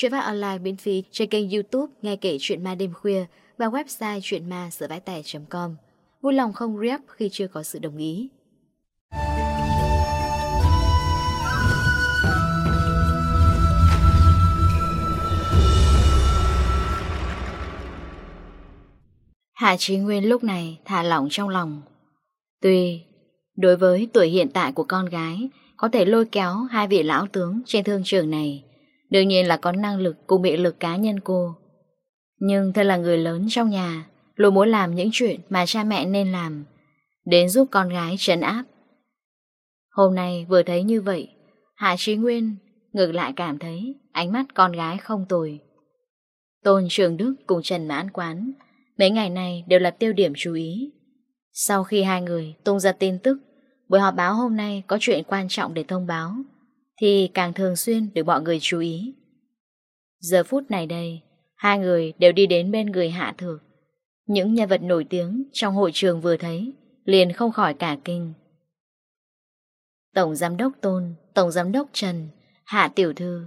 Chuyện phát online miễn phí trên kênh youtube Nghe kể chuyện ma đêm khuya và website chuyenma com Vui lòng không rep khi chưa có sự đồng ý. Hạ Trí Nguyên lúc này thả lỏng trong lòng. Tuy, đối với tuổi hiện tại của con gái, có thể lôi kéo hai vị lão tướng trên thương trường này Đương nhiên là có năng lực cùng bị lực cá nhân cô. Nhưng thân là người lớn trong nhà, Luôn muốn làm những chuyện mà cha mẹ nên làm, Đến giúp con gái trấn áp. Hôm nay vừa thấy như vậy, Hạ Trí Nguyên ngược lại cảm thấy ánh mắt con gái không tồi. Tôn Trường Đức cùng Trần Mãn Quán Mấy ngày này đều là tiêu điểm chú ý. Sau khi hai người tung ra tin tức, Buổi họp báo hôm nay có chuyện quan trọng để thông báo thì càng thường xuyên được mọi người chú ý. Giờ phút này đây, hai người đều đi đến bên người Hạ Thược. Những nhân vật nổi tiếng trong hội trường vừa thấy, liền không khỏi cả kinh. Tổng Giám Đốc Tôn, Tổng Giám Đốc Trần, Hạ Tiểu Thư.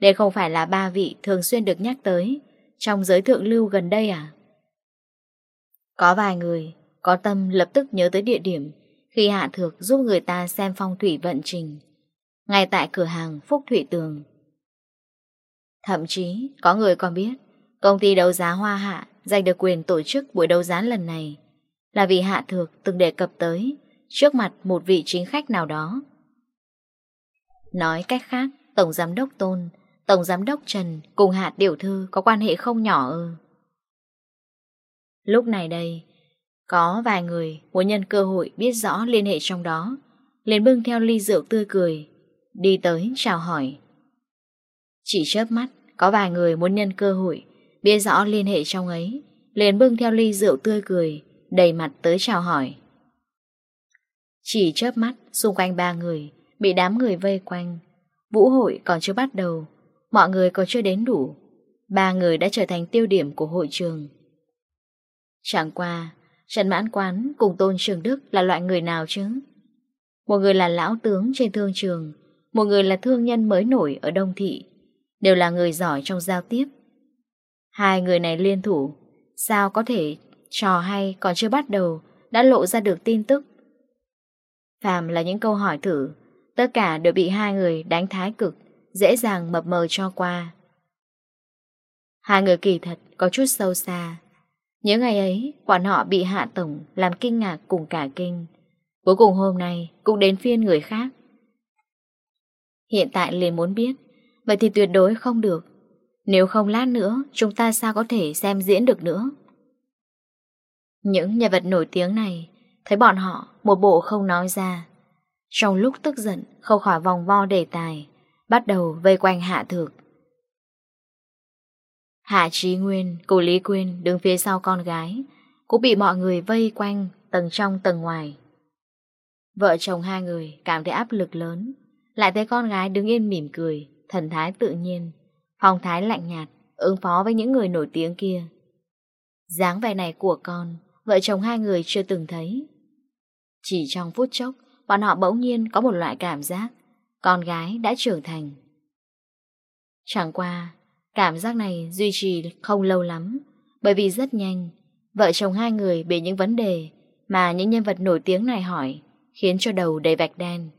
Đây không phải là ba vị thường xuyên được nhắc tới trong giới thượng lưu gần đây à? Có vài người có tâm lập tức nhớ tới địa điểm khi Hạ Thược giúp người ta xem phong thủy vận trình ngay tại cửa hàng Phúc Thủy Tường. Thậm chí, có người còn biết, công ty đấu giá Hoa Hạ giành được quyền tổ chức buổi đấu giá lần này là vì Hạ Thược từng đề cập tới trước mặt một vị chính khách nào đó. Nói cách khác, Tổng Giám Đốc Tôn, Tổng Giám Đốc Trần cùng Hạ Tiểu Thư có quan hệ không nhỏ ư. Lúc này đây, có vài người muốn nhân cơ hội biết rõ liên hệ trong đó, liền bưng theo ly rượu tươi cười, đi tới chào hỏi. Chỉ chớp mắt, có vài người muốn nhân cơ hội, biết rõ liên hệ trong ấy, liền bưng theo ly rượu tươi cười, đầy mặt tới chào hỏi. Chỉ chớp mắt, xung quanh ba người, bị đám người vây quanh. Vũ hội còn chưa bắt đầu, mọi người còn chưa đến đủ. Ba người đã trở thành tiêu điểm của hội trường. Chẳng qua, Trần Mãn Quán cùng Tôn Trường Đức là loại người nào chứ? Một người là lão tướng trên thương trường, một người là thương nhân mới nổi ở Đông Thị, đều là người giỏi trong giao tiếp. Hai người này liên thủ, sao có thể trò hay còn chưa bắt đầu đã lộ ra được tin tức. Phàm là những câu hỏi thử, tất cả đều bị hai người đánh thái cực, dễ dàng mập mờ cho qua. Hai người kỳ thật có chút sâu xa. nhớ ngày ấy, quản họ bị hạ tổng làm kinh ngạc cùng cả kinh. Cuối cùng hôm nay cũng đến phiên người khác Hiện tại liền muốn biết. Vậy thì tuyệt đối không được. Nếu không lát nữa Chúng ta sao có thể xem diễn được nữa? Những nhân vật nổi tiếng này Thấy bọn họ Một bộ không nói ra. Trong lúc tức giận Không khỏi vòng vo đề tài Bắt đầu vây quanh hạ thược. Hạ Trí Nguyên, Cổ Lý Quyên đứng phía sau con gái Cũng bị mọi người vây quanh Tầng trong tầng ngoài. Vợ chồng hai người cảm thấy áp lực lớn. Lại thấy con gái đứng yên mỉm cười, thần thái tự nhiên, phong thái lạnh nhạt, ứng phó với những người nổi tiếng kia. dáng vẻ này của con, vợ chồng hai người chưa từng thấy. Chỉ trong phút chốc, bọn họ bỗng nhiên có một loại cảm giác, con gái đã trưởng thành. Chẳng qua, cảm giác này duy trì không lâu lắm, bởi vì rất nhanh, vợ chồng hai người bị những vấn đề mà những nhân vật nổi tiếng này hỏi, khiến cho đầu đầy vạch đen.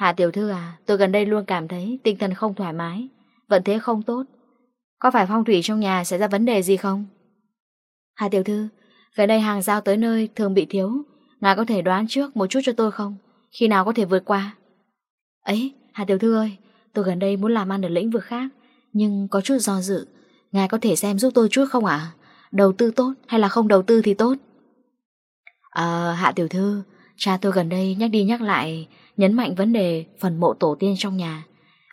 Hạ tiểu thư à, tôi gần đây luôn cảm thấy tinh thần không thoải mái, vận thế không tốt. Có phải phong thủy trong nhà sẽ ra vấn đề gì không? Hạ tiểu thư, gần đây hàng giao tới nơi thường bị thiếu, ngài có thể đoán trước một chút cho tôi không? Khi nào có thể vượt qua? Ấy, Hạ Tiểu Thư ơi, tôi gần đây muốn làm ăn ở lĩnh vực khác, nhưng có chút do dự. Ngài có thể xem giúp tôi chút không ạ? Đầu tư tốt hay là không đầu tư thì tốt? Ờ, Hạ Tiểu Thư, cha tôi gần đây nhắc đi nhắc lại nhấn mạnh vấn đề phần mộ tổ tiên trong nhà.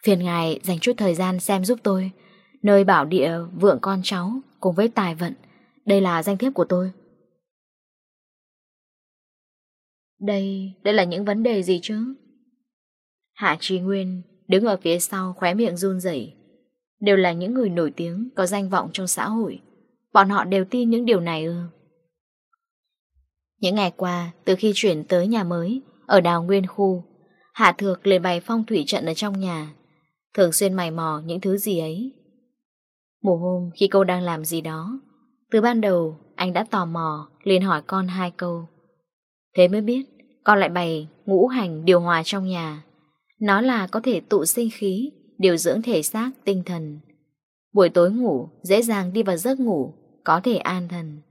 Phiền ngài dành chút thời gian xem giúp tôi, nơi bảo địa vượng con cháu cùng với tài vận. Đây là danh thiếp của tôi. Đây, đây là những vấn đề gì chứ? Hạ Trí Nguyên đứng ở phía sau khóe miệng run rẩy Đều là những người nổi tiếng có danh vọng trong xã hội. Bọn họ đều tin những điều này ư. Những ngày qua, từ khi chuyển tới nhà mới, ở đào nguyên khu, Hạ Thược lên bày phong thủy trận ở trong nhà, thường xuyên mày mò những thứ gì ấy. Mùa hôm khi cô đang làm gì đó, từ ban đầu anh đã tò mò liền hỏi con hai câu. Thế mới biết con lại bày ngũ hành điều hòa trong nhà. Nó là có thể tụ sinh khí, điều dưỡng thể xác, tinh thần. Buổi tối ngủ, dễ dàng đi vào giấc ngủ, có thể an thần.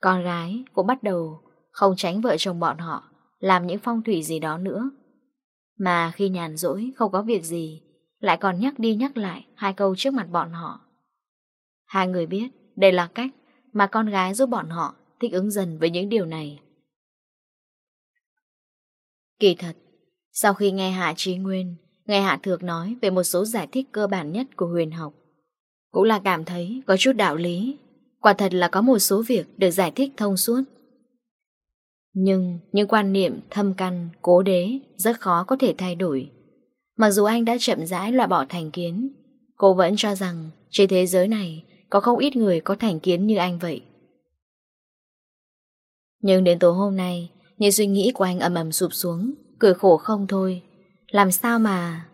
Con gái cũng bắt đầu không tránh vợ chồng bọn họ, làm những phong thủy gì đó nữa. Mà khi nhàn rỗi không có việc gì, lại còn nhắc đi nhắc lại hai câu trước mặt bọn họ. Hai người biết đây là cách mà con gái giúp bọn họ thích ứng dần với những điều này. Kỳ thật, sau khi nghe Hạ Trí Nguyên, nghe Hạ Thược nói về một số giải thích cơ bản nhất của huyền học, cũng là cảm thấy có chút đạo lý. Quả thật là có một số việc được giải thích thông suốt nhưng những quan niệm thâm căn, cố đế rất khó có thể thay đổi. Mặc dù anh đã chậm rãi loại bỏ thành kiến, cô vẫn cho rằng trên thế giới này có không ít người có thành kiến như anh vậy. Nhưng đến tối hôm nay, những suy nghĩ của anh ầm ầm sụp xuống, cười khổ không thôi. Làm sao mà...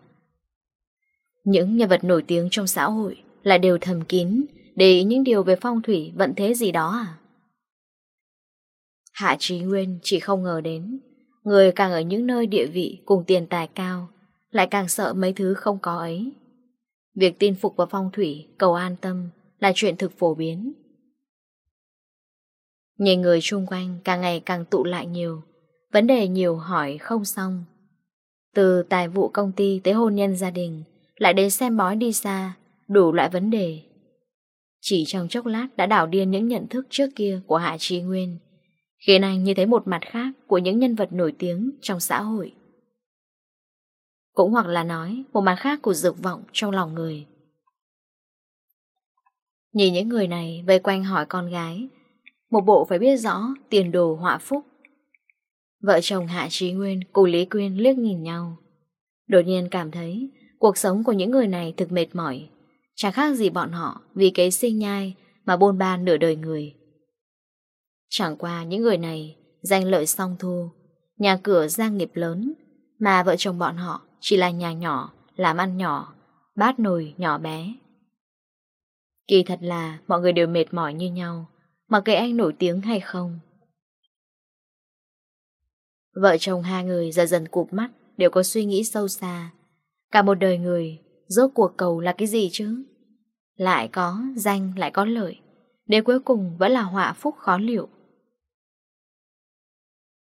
Những nhân vật nổi tiếng trong xã hội lại đều thầm kín, để ý những điều về phong thủy, vận thế gì đó à? Hạ Trí Nguyên chỉ không ngờ đến, người càng ở những nơi địa vị cùng tiền tài cao, lại càng sợ mấy thứ không có ấy. Việc tin phục vào phong thủy, cầu an tâm là chuyện thực phổ biến. Nhìn người xung quanh càng ngày càng tụ lại nhiều, vấn đề nhiều hỏi không xong. Từ tài vụ công ty tới hôn nhân gia đình, lại đến xem bói đi xa, đủ loại vấn đề. Chỉ trong chốc lát đã đảo điên những nhận thức trước kia của Hạ Trí Nguyên, khiến anh như thấy một mặt khác của những nhân vật nổi tiếng trong xã hội. Cũng hoặc là nói một mặt khác của dục vọng trong lòng người. Nhìn những người này vây quanh hỏi con gái, một bộ phải biết rõ tiền đồ họa phúc. Vợ chồng Hạ Trí Nguyên cùng Lý Quyên liếc nhìn nhau. Đột nhiên cảm thấy cuộc sống của những người này thực mệt mỏi. Chẳng khác gì bọn họ vì cái sinh nhai mà bôn ba nửa đời người. Chẳng qua những người này Danh lợi song thu. Nhà cửa gia nghiệp lớn, Mà vợ chồng bọn họ chỉ là nhà nhỏ, Làm ăn nhỏ, Bát nồi nhỏ bé. Kỳ thật là mọi người đều mệt mỏi như nhau mà kệ anh nổi tiếng hay không. Vợ chồng hai người dần dần cụp mắt, Đều có suy nghĩ sâu xa. Cả một đời người, Rốt cuộc cầu là cái gì chứ? Lại có danh, lại có lợi, Đến cuối cùng vẫn là họa phúc khó liệu.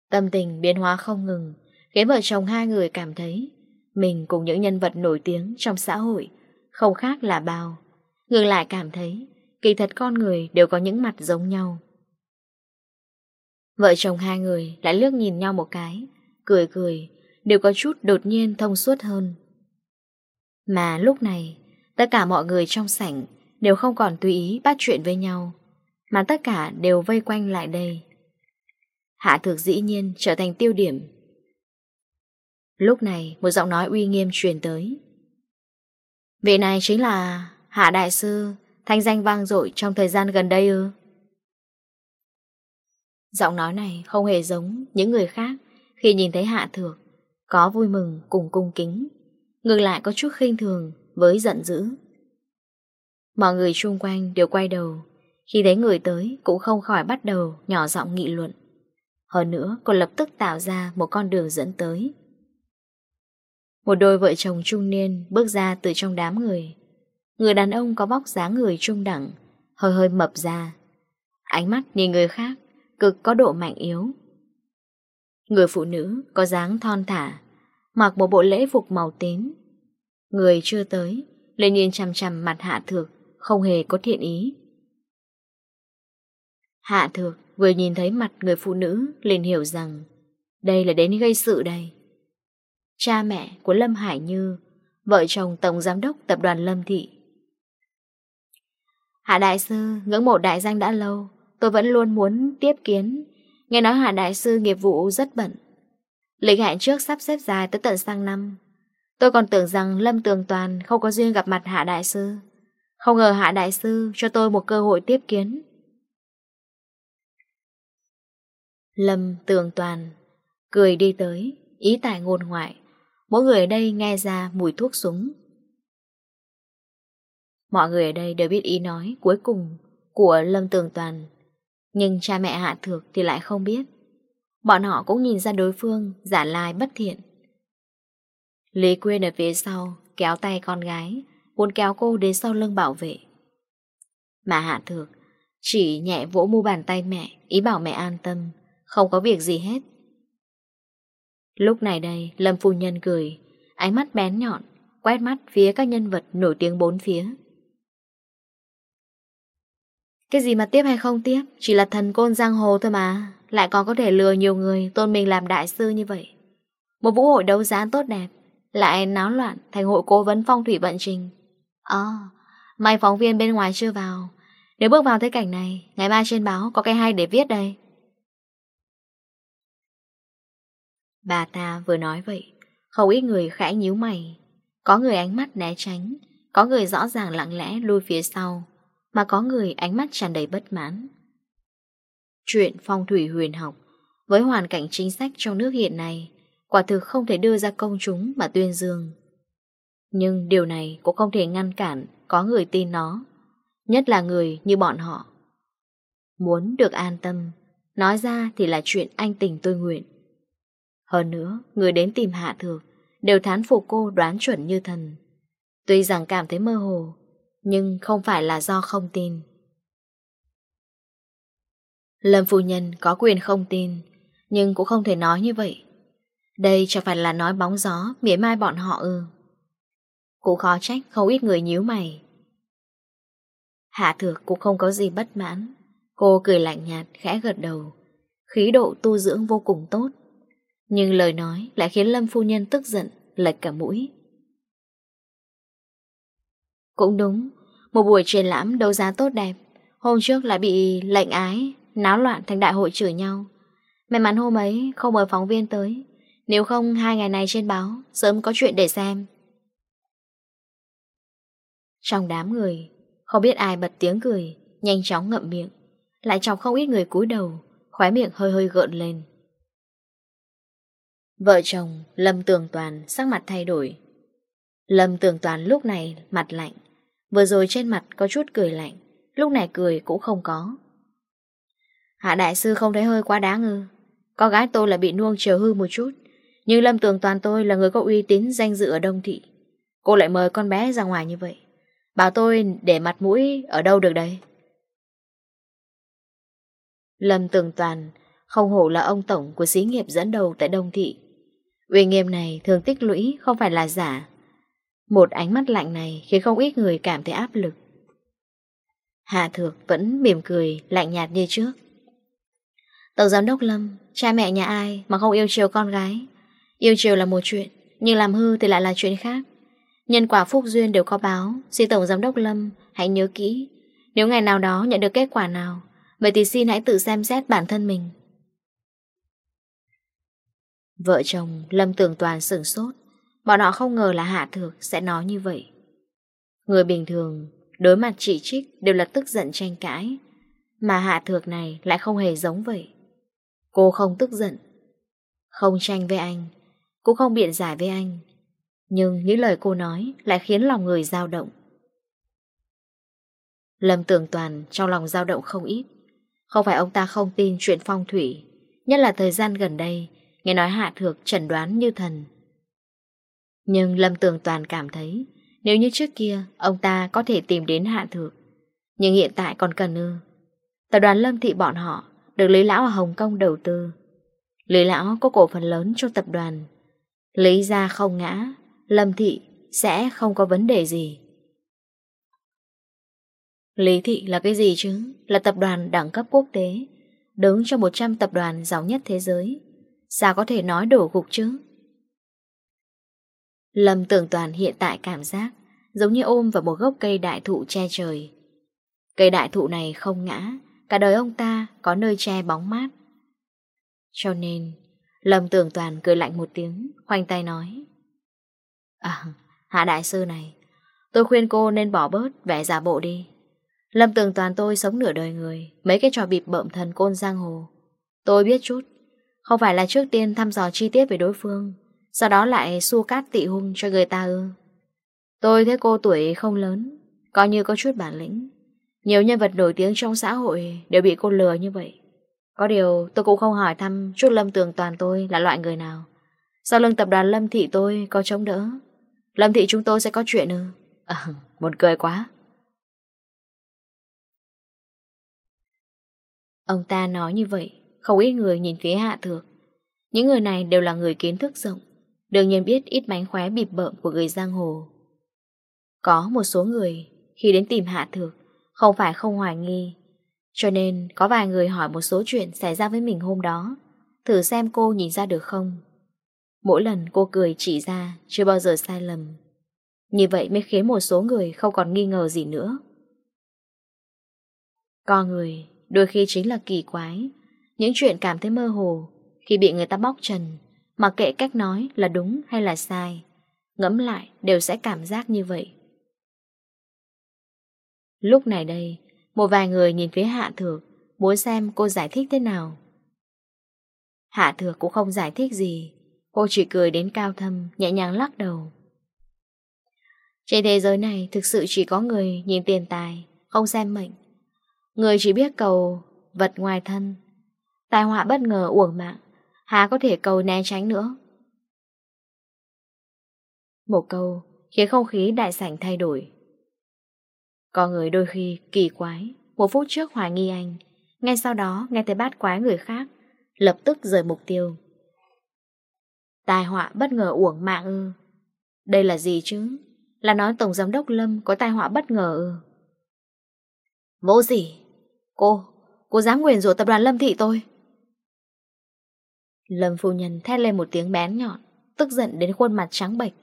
Tâm tình biến hóa không ngừng, khiến vợ chồng hai người cảm thấy mình cùng những nhân vật nổi tiếng trong xã hội không khác là bao. Ngược lại cảm thấy kỳ thật con người đều có những mặt giống nhau. Vợ chồng hai người lại lướt nhìn nhau một cái, cười cười, đều có chút đột nhiên thông suốt hơn. Mà lúc này, tất cả mọi người trong sảnh đều không còn tùy ý bắt chuyện với nhau, mà tất cả đều vây quanh lại đây. Hạ Thược dĩ nhiên trở thành tiêu điểm. Lúc này một giọng nói uy nghiêm truyền tới. Vị này chính là Hạ Đại Sư, thanh danh vang dội trong thời gian gần đây ư. Giọng nói này không hề giống những người khác khi nhìn thấy Hạ Thược, có vui mừng cùng cung kính, ngược lại có chút khinh thường với giận dữ. Mọi người xung quanh đều quay đầu, khi thấy người tới cũng không khỏi bắt đầu nhỏ giọng nghị luận. Hơn nữa còn lập tức tạo ra một con đường dẫn tới. Một đôi vợ chồng trung niên bước ra từ trong đám người. Người đàn ông có vóc dáng người trung đẳng, Hơi hơi mập ra. Ánh mắt nhìn người khác Cực có độ mạnh yếu. Người phụ nữ có dáng thon thả, Mặc một bộ lễ phục màu tím. Người chưa tới Lên nhìn chằm chằm mặt hạ thược, Không hề có thiện ý. Hạ thược Vừa nhìn thấy mặt người phụ nữ liền hiểu rằng đây là đến gây sự đây. Cha mẹ của Lâm Hải Như, vợ chồng Tổng Giám đốc Tập đoàn Lâm Thị. Hạ Đại Sư ngưỡng mộ đại danh đã lâu, tôi vẫn luôn muốn tiếp kiến. Nghe nói Hạ Đại Sư nghiệp vụ rất bận. Lịch hẹn trước sắp xếp dài tới tận sang năm. Tôi còn tưởng rằng Lâm Tường Toàn không có duyên gặp mặt Hạ Đại Sư. Không ngờ Hạ Đại Sư cho tôi một cơ hội tiếp kiến. Lâm tường toàn, Cười đi tới, Ý tại ngôn ngoại. Mỗi người ở đây nghe ra mùi thuốc súng. Mọi người ở đây đều biết ý nói Cuối cùng của Lâm tường toàn, Nhưng cha mẹ hạ thược thì lại không biết. Bọn họ cũng nhìn ra đối phương Giả lai bất thiện. Lý quên ở phía sau Kéo tay con gái, Muốn kéo cô đến sau lưng bảo vệ. Mà hạ thược chỉ nhẹ vỗ mu bàn tay mẹ, Ý bảo mẹ an tâm. Không có việc gì hết. Lúc này đây Lâm phu nhân cười Ánh mắt bén nhọn Quét mắt phía các nhân vật nổi tiếng bốn phía. Cái gì mà tiếp hay không tiếp? Chỉ là thần côn giang hồ thôi mà. Lại còn có thể lừa nhiều người Tôn mình làm đại sư như vậy. Một vũ hội đấu giá tốt đẹp Lại náo loạn thành hội cố vấn phong thủy vận trình. Ờ à, May phóng viên bên ngoài chưa vào. Nếu bước vào tới cảnh này Ngày mai trên báo có cái hay để viết đây. Bà ta vừa nói vậy, không ít người khẽ nhíu mày. Có người ánh mắt né tránh, có người rõ ràng lặng lẽ lui phía sau, mà có người ánh mắt tràn đầy bất mãn. Chuyện phong thủy huyền học, với hoàn cảnh chính sách trong nước hiện nay, quả thực không thể đưa ra công chúng mà tuyên dương. Nhưng điều này cũng không thể ngăn cản có người tin nó, nhất là người như bọn họ. Muốn được an tâm, nói ra thì là chuyện anh tình tôi nguyện. Hơn nữa, người đến tìm Hạ Thược đều thán phục cô đoán chuẩn như thần. Tuy rằng cảm thấy mơ hồ, nhưng không phải là do không tin. Lâm phu nhân có quyền không tin, nhưng cũng không thể nói như vậy. Đây chẳng phải là nói bóng gió, mỉa mai bọn họ ư. Cũng khó trách không ít người nhíu mày. Hạ thược cũng không có gì bất mãn. Cô cười lạnh nhạt, khẽ gật đầu. Khí độ tu dưỡng vô cùng tốt, nhưng lời nói lại khiến Lâm phu nhân tức giận, lệch cả mũi. Cũng đúng, một buổi triển lãm đấu giá tốt đẹp, hôm trước lại bị lệnh ái, náo loạn thành đại hội chửi nhau. May mắn hôm ấy không mời phóng viên tới, nếu không hai ngày này trên báo sớm có chuyện để xem. Trong đám người, không biết ai bật tiếng cười, nhanh chóng ngậm miệng, lại chọc không ít người cúi đầu, khóe miệng hơi hơi gợn lên. Vợ chồng Lâm Tường Toàn sắc mặt thay đổi. Lâm Tường Toàn lúc này mặt lạnh, vừa rồi trên mặt có chút cười lạnh, lúc này cười cũng không có. Hạ đại sư không thấy hơi quá đáng ư. Có gái tôi là bị nuông chiều hư một chút, nhưng Lâm Tường Toàn tôi là người có uy tín danh dự ở Đông Thị. Cô lại mời con bé ra ngoài như vậy. Bảo tôi để mặt mũi ở đâu được đấy. Lâm Tường Toàn không hổ là ông tổng của xí nghiệp dẫn đầu tại Đông Thị. Uy nghiêm này thường tích lũy không phải là giả. Một ánh mắt lạnh này khiến không ít người cảm thấy áp lực. Hạ Thược vẫn mỉm cười, lạnh nhạt như trước. Tổng giám đốc Lâm, cha mẹ nhà ai mà không yêu chiều con gái. Yêu chiều là một chuyện, nhưng làm hư thì lại là chuyện khác. Nhân quả phúc duyên đều có báo, xin Tổng giám đốc Lâm hãy nhớ kỹ. Nếu ngày nào đó nhận được kết quả nào, vậy thì xin hãy tự xem xét bản thân mình. Vợ chồng Lâm Tường Toàn sửng sốt. Bọn họ không ngờ là Hạ Thược sẽ nói như vậy. Người bình thường Đối mặt chỉ trích đều là tức giận tranh cãi. Mà Hạ Thược này lại không hề giống vậy. Cô không tức giận, Không tranh với anh, Cũng không biện giải với anh. Nhưng những lời cô nói Lại khiến lòng người dao động. Lâm Tường Toàn trong lòng dao động không ít. Không phải ông ta không tin chuyện phong thủy, Nhất là thời gian gần đây nghe nói Hạ Thược chẩn đoán như thần. Nhưng Lâm Tường Toàn cảm thấy, nếu như trước kia, ông ta có thể tìm đến Hạ Thược, nhưng hiện tại còn cần ư. Tập đoàn Lâm Thị bọn họ được Lý Lão ở Hồng Kông đầu tư. Lý Lão có cổ phần lớn cho tập đoàn. Lý ra không ngã, Lâm Thị sẽ không có vấn đề gì. Lý Thị là cái gì chứ? Là tập đoàn đẳng cấp quốc tế, đứng trong 100 tập đoàn giàu nhất thế giới. Sao có thể nói đổ gục chứ? Lâm tưởng toàn hiện tại cảm giác Giống như ôm vào một gốc cây đại thụ che trời. Cây đại thụ này không ngã, Cả đời ông ta có nơi che bóng mát. Cho nên, Lâm tưởng toàn cười lạnh một tiếng, Khoanh tay nói À hạ đại sư này, Tôi khuyên cô nên bỏ bớt vẻ giả bộ đi. Lâm Tưởng toàn tôi sống nửa đời người, Mấy cái trò bịp bợm thần côn giang hồ. Tôi biết chút không phải là trước tiên thăm dò chi tiết về đối phương, Sau đó lại xua cát tị hung cho người ta ư. Tôi thấy cô tuổi không lớn, Coi như có chút bản lĩnh. Nhiều nhân vật nổi tiếng trong xã hội Đều bị cô lừa như vậy. Có điều tôi cũng không hỏi thăm Chút lâm tường toàn tôi là loại người nào. Sau lưng tập đoàn Lâm Thị tôi có chống đỡ. Lâm Thị chúng tôi sẽ có chuyện ư? À Buồn cười quá. Ông ta nói như vậy. Không ít người nhìn phía hạ thược. Những người này đều là người kiến thức rộng, Đương nhiên biết ít mánh khóe bịp bợm của người giang hồ. Có một số người, Khi đến tìm hạ thược, Không phải không hoài nghi, Cho nên có vài người hỏi một số chuyện Xảy ra với mình hôm đó, Thử xem cô nhìn ra được không. Mỗi lần cô cười chỉ ra Chưa bao giờ sai lầm. Như vậy mới khiến một số người không còn nghi ngờ gì nữa. Con người, Đôi khi chính là kỳ quái những chuyện cảm thấy mơ hồ Khi bị người ta bóc trần mà kệ cách nói là đúng hay là sai, Ngẫm lại đều sẽ cảm giác như vậy. Lúc này đây, Một vài người nhìn phía Hạ Thược, Muốn xem cô giải thích thế nào. Hạ Thược cũng không giải thích gì, Cô chỉ cười đến cao thâm, Nhẹ nhàng lắc đầu. Trên thế giới này Thực sự chỉ có người nhìn tiền tài, Không xem mệnh. Người chỉ biết cầu vật ngoài thân tai họa bất ngờ uổng mạng, hà có thể cầu né tránh nữa. Một câu khiến không khí đại sảnh thay đổi. Có người đôi khi kỳ quái, một phút trước hoài nghi anh, ngay sau đó nghe thấy bát quái người khác, lập tức rời mục tiêu. Tài họa bất ngờ uổng mạng ư. Đây là gì chứ? Là nói Tổng Giám đốc Lâm có tai họa bất ngờ ư. Vô gì? Cô, cô dám nguyền rủa tập đoàn Lâm Thị tôi. Lâm phu nhân thét lên một tiếng bén nhọn, tức giận đến khuôn mặt trắng bệch.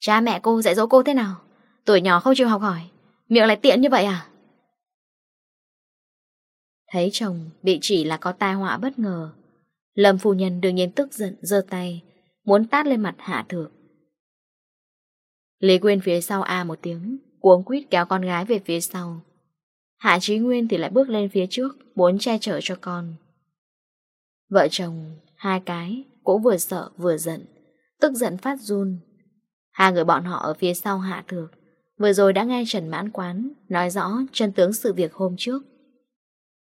Cha mẹ cô dạy dỗ cô thế nào? Tuổi nhỏ không chịu học hỏi, miệng lại tiện như vậy à? Thấy chồng bị chỉ là có tai họa bất ngờ, Lâm phu nhân đương nhiên tức giận giơ tay, muốn tát lên mặt Hạ thượng Lý Quyên phía sau a một tiếng, cuống quýt kéo con gái về phía sau. Hạ Chí Nguyên thì lại bước lên phía trước, muốn che chở cho con. Vợ chồng Hai cái, cũng vừa sợ vừa giận, tức giận phát run. Hai người bọn họ ở phía sau hạ thược, vừa rồi đã nghe Trần Mãn Quán nói rõ chân tướng sự việc hôm trước.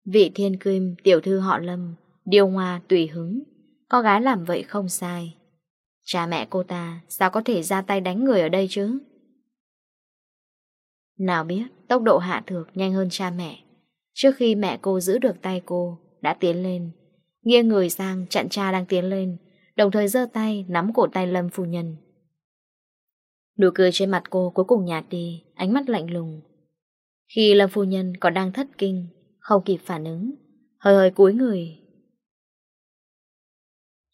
Vị thiên kim, tiểu thư họ lâm, điều hòa tùy hứng, có gái làm vậy không sai. Cha mẹ cô ta sao có thể ra tay đánh người ở đây chứ? Nào biết, tốc độ hạ thược nhanh hơn cha mẹ. Trước khi mẹ cô giữ được tay cô, đã tiến lên, Nghiêng người sang, chặn cha đang tiến lên, Đồng thời giơ tay nắm cổ tay Lâm phu nhân. Nụ cười trên mặt cô cuối cùng nhạt đi, Ánh mắt lạnh lùng. Khi Lâm phu nhân còn đang thất kinh, Không kịp phản ứng, Hơi hơi cúi người.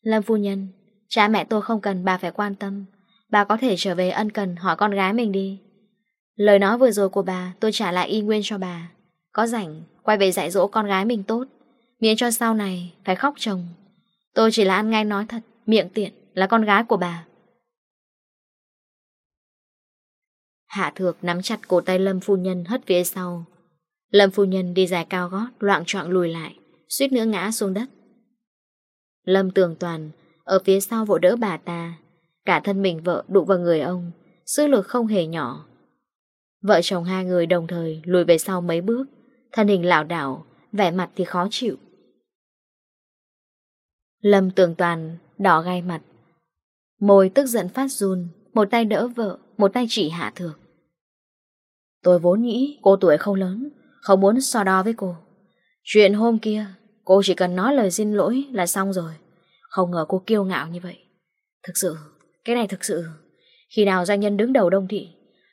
Lâm phu nhân, Cha mẹ tôi không cần bà phải quan tâm. Bà có thể trở về ân cần hỏi con gái mình đi. Lời nói vừa rồi của bà Tôi trả lại y nguyên cho bà. Có rảnh, Quay về dạy dỗ con gái mình tốt. Miễn cho sau này phải khóc chồng. Tôi chỉ là ăn ngay nói thật, Miệng tiện, là con gái của bà. Hạ thược nắm chặt cổ tay Lâm Phu Nhân hất phía sau. Lâm Phu Nhân đi dài cao gót Loạn trọng lùi lại, Suýt nữa ngã xuống đất. Lâm tường toàn, Ở phía sau vội đỡ bà ta. Cả thân mình vợ đụng vào người ông, Sức lực không hề nhỏ. Vợ chồng hai người đồng thời lùi về sau mấy bước. Thân hình lảo đảo, Vẻ mặt thì khó chịu. Lâm tường toàn đỏ gai mặt. Môi tức giận phát run, Một tay đỡ vợ, Một tay chỉ hạ thược. Tôi vốn nghĩ cô tuổi không lớn, Không muốn so đo với cô. Chuyện hôm kia, Cô chỉ cần nói lời xin lỗi là xong rồi. Không ngờ cô kiêu ngạo như vậy. Thực sự, Cái này thực sự, Khi nào doanh nhân đứng đầu đông thị,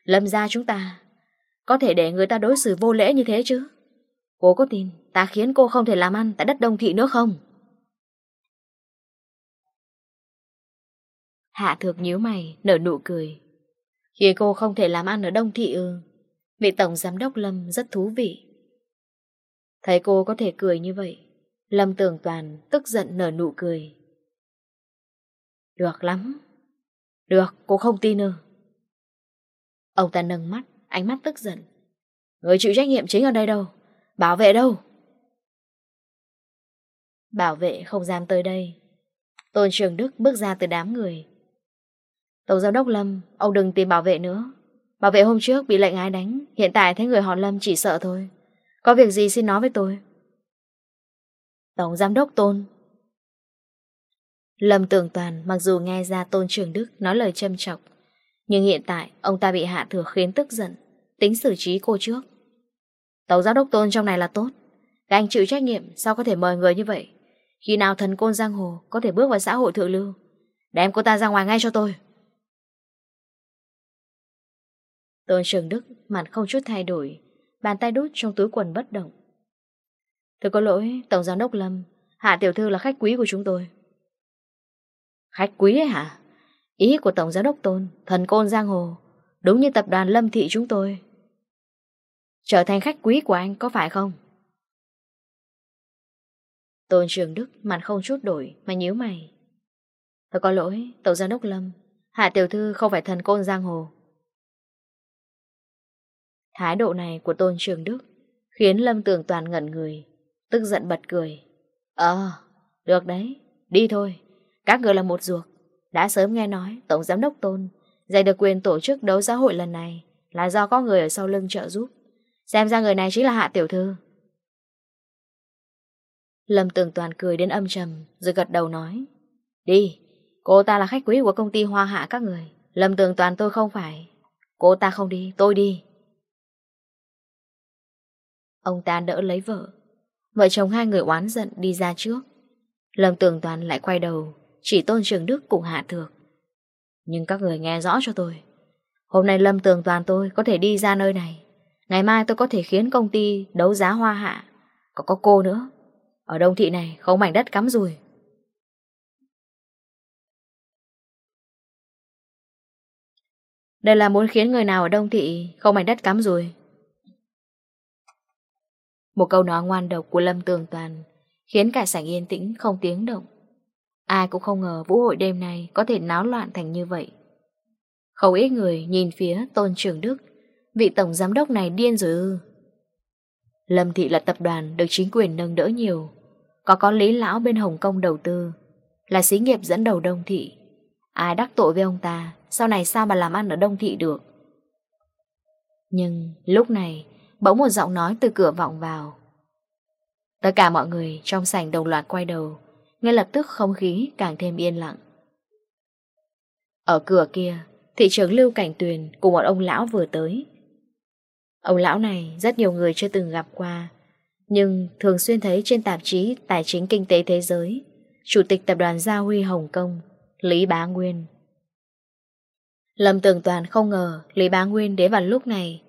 Lâm ra chúng ta, Có thể để người ta đối xử vô lễ như thế chứ? Cô có tin ta khiến cô không thể làm ăn Tại đất đông thị nữa không? Hạ thược nhíu mày, nở nụ cười. Khi cô không thể làm ăn ở Đông Thị ư, vị Tổng Giám đốc Lâm rất thú vị. Thấy cô có thể cười như vậy, Lâm tưởng Toàn tức giận nở nụ cười. Được lắm. Được, cô không tin ư. Ông ta nâng mắt, ánh mắt tức giận. Người chịu trách nhiệm chính ở đây đâu? Bảo vệ đâu? Bảo vệ không dám tới đây. Tôn Trường Đức bước ra từ đám người, Tổng giám đốc Lâm, ông đừng tìm bảo vệ nữa. Bảo vệ hôm trước bị lệnh ái đánh, hiện tại thấy người họ Lâm chỉ sợ thôi. Có việc gì xin nói với tôi. Tổng giám đốc Tôn Lâm tưởng toàn mặc dù nghe ra Tôn Trường Đức nói lời châm chọc, nhưng hiện tại ông ta bị hạ thừa khiến tức giận, tính xử trí cô trước. Tổng giám đốc Tôn trong này là tốt, các anh chịu trách nhiệm sao có thể mời người như vậy? Khi nào thần côn giang hồ có thể bước vào xã hội thượng lưu? Đem cô ta ra ngoài ngay cho tôi. Tôn Trường Đức mặt không chút thay đổi Bàn tay đút trong túi quần bất động. Thưa có lỗi Tổng Giám Đốc Lâm Hạ Tiểu Thư là khách quý của chúng tôi. Khách quý ấy hả? Ý của Tổng Giám Đốc Tôn Thần Côn Giang Hồ Đúng như tập đoàn Lâm Thị chúng tôi. Trở thành khách quý của anh có phải không? Tôn Trường Đức mặt không chút đổi Mà nhíu mày. Thưa có lỗi Tổng Giám Đốc Lâm Hạ Tiểu Thư không phải thần Côn Giang Hồ Thái độ này của Tôn Trường Đức khiến Lâm Tường Toàn ngẩn người, tức giận bật cười. Ờ, được đấy, đi thôi. Các người là một ruột. Đã sớm nghe nói Tổng Giám Đốc Tôn giành được quyền tổ chức đấu giáo hội lần này là do có người ở sau lưng trợ giúp. Xem ra người này chính là Hạ Tiểu Thư. Lâm Tường Toàn cười đến âm trầm rồi gật đầu nói. Đi, cô ta là khách quý của công ty hoa hạ các người. Lâm Tường Toàn tôi không phải. Cô ta không đi, tôi đi. Ông ta đỡ lấy vợ. Vợ chồng hai người oán giận đi ra trước. Lâm Tường Toàn lại quay đầu, Chỉ Tôn Trường Đức cùng Hạ Thược. Nhưng các người nghe rõ cho tôi. Hôm nay Lâm Tường Toàn tôi có thể đi ra nơi này. Ngày mai tôi có thể khiến công ty đấu giá hoa hạ. Có có cô nữa. Ở đông thị này, không mảnh đất cắm rùi. Đây là muốn khiến người nào ở đông thị không mảnh đất cắm rùi. Một câu nói ngoan độc của Lâm Tường Toàn khiến cả sảnh yên tĩnh không tiếng động. Ai cũng không ngờ vũ hội đêm nay có thể náo loạn thành như vậy. Không ít người nhìn phía Tôn Trường Đức, vị tổng giám đốc này điên rồi ư. Lâm Thị là tập đoàn được chính quyền nâng đỡ nhiều, có có lý lão bên Hồng Kông đầu tư, là xí nghiệp dẫn đầu Đông Thị. Ai đắc tội với ông ta, sau này sao mà làm ăn ở Đông Thị được? Nhưng lúc này, Bỗng một giọng nói từ cửa vọng vào. Tất cả mọi người trong sảnh đồng loạt quay đầu, Ngay lập tức không khí càng thêm yên lặng. Ở cửa kia, Thị trưởng Lưu Cảnh Tuyền Cùng một ông lão vừa tới. Ông lão này rất nhiều người chưa từng gặp qua, Nhưng thường xuyên thấy trên tạp chí Tài chính Kinh tế Thế giới, Chủ tịch Tập đoàn Gia Huy Hồng Kông, Lý Bá Nguyên. Lâm Tường Toàn không ngờ Lý Bá Nguyên đến vào lúc này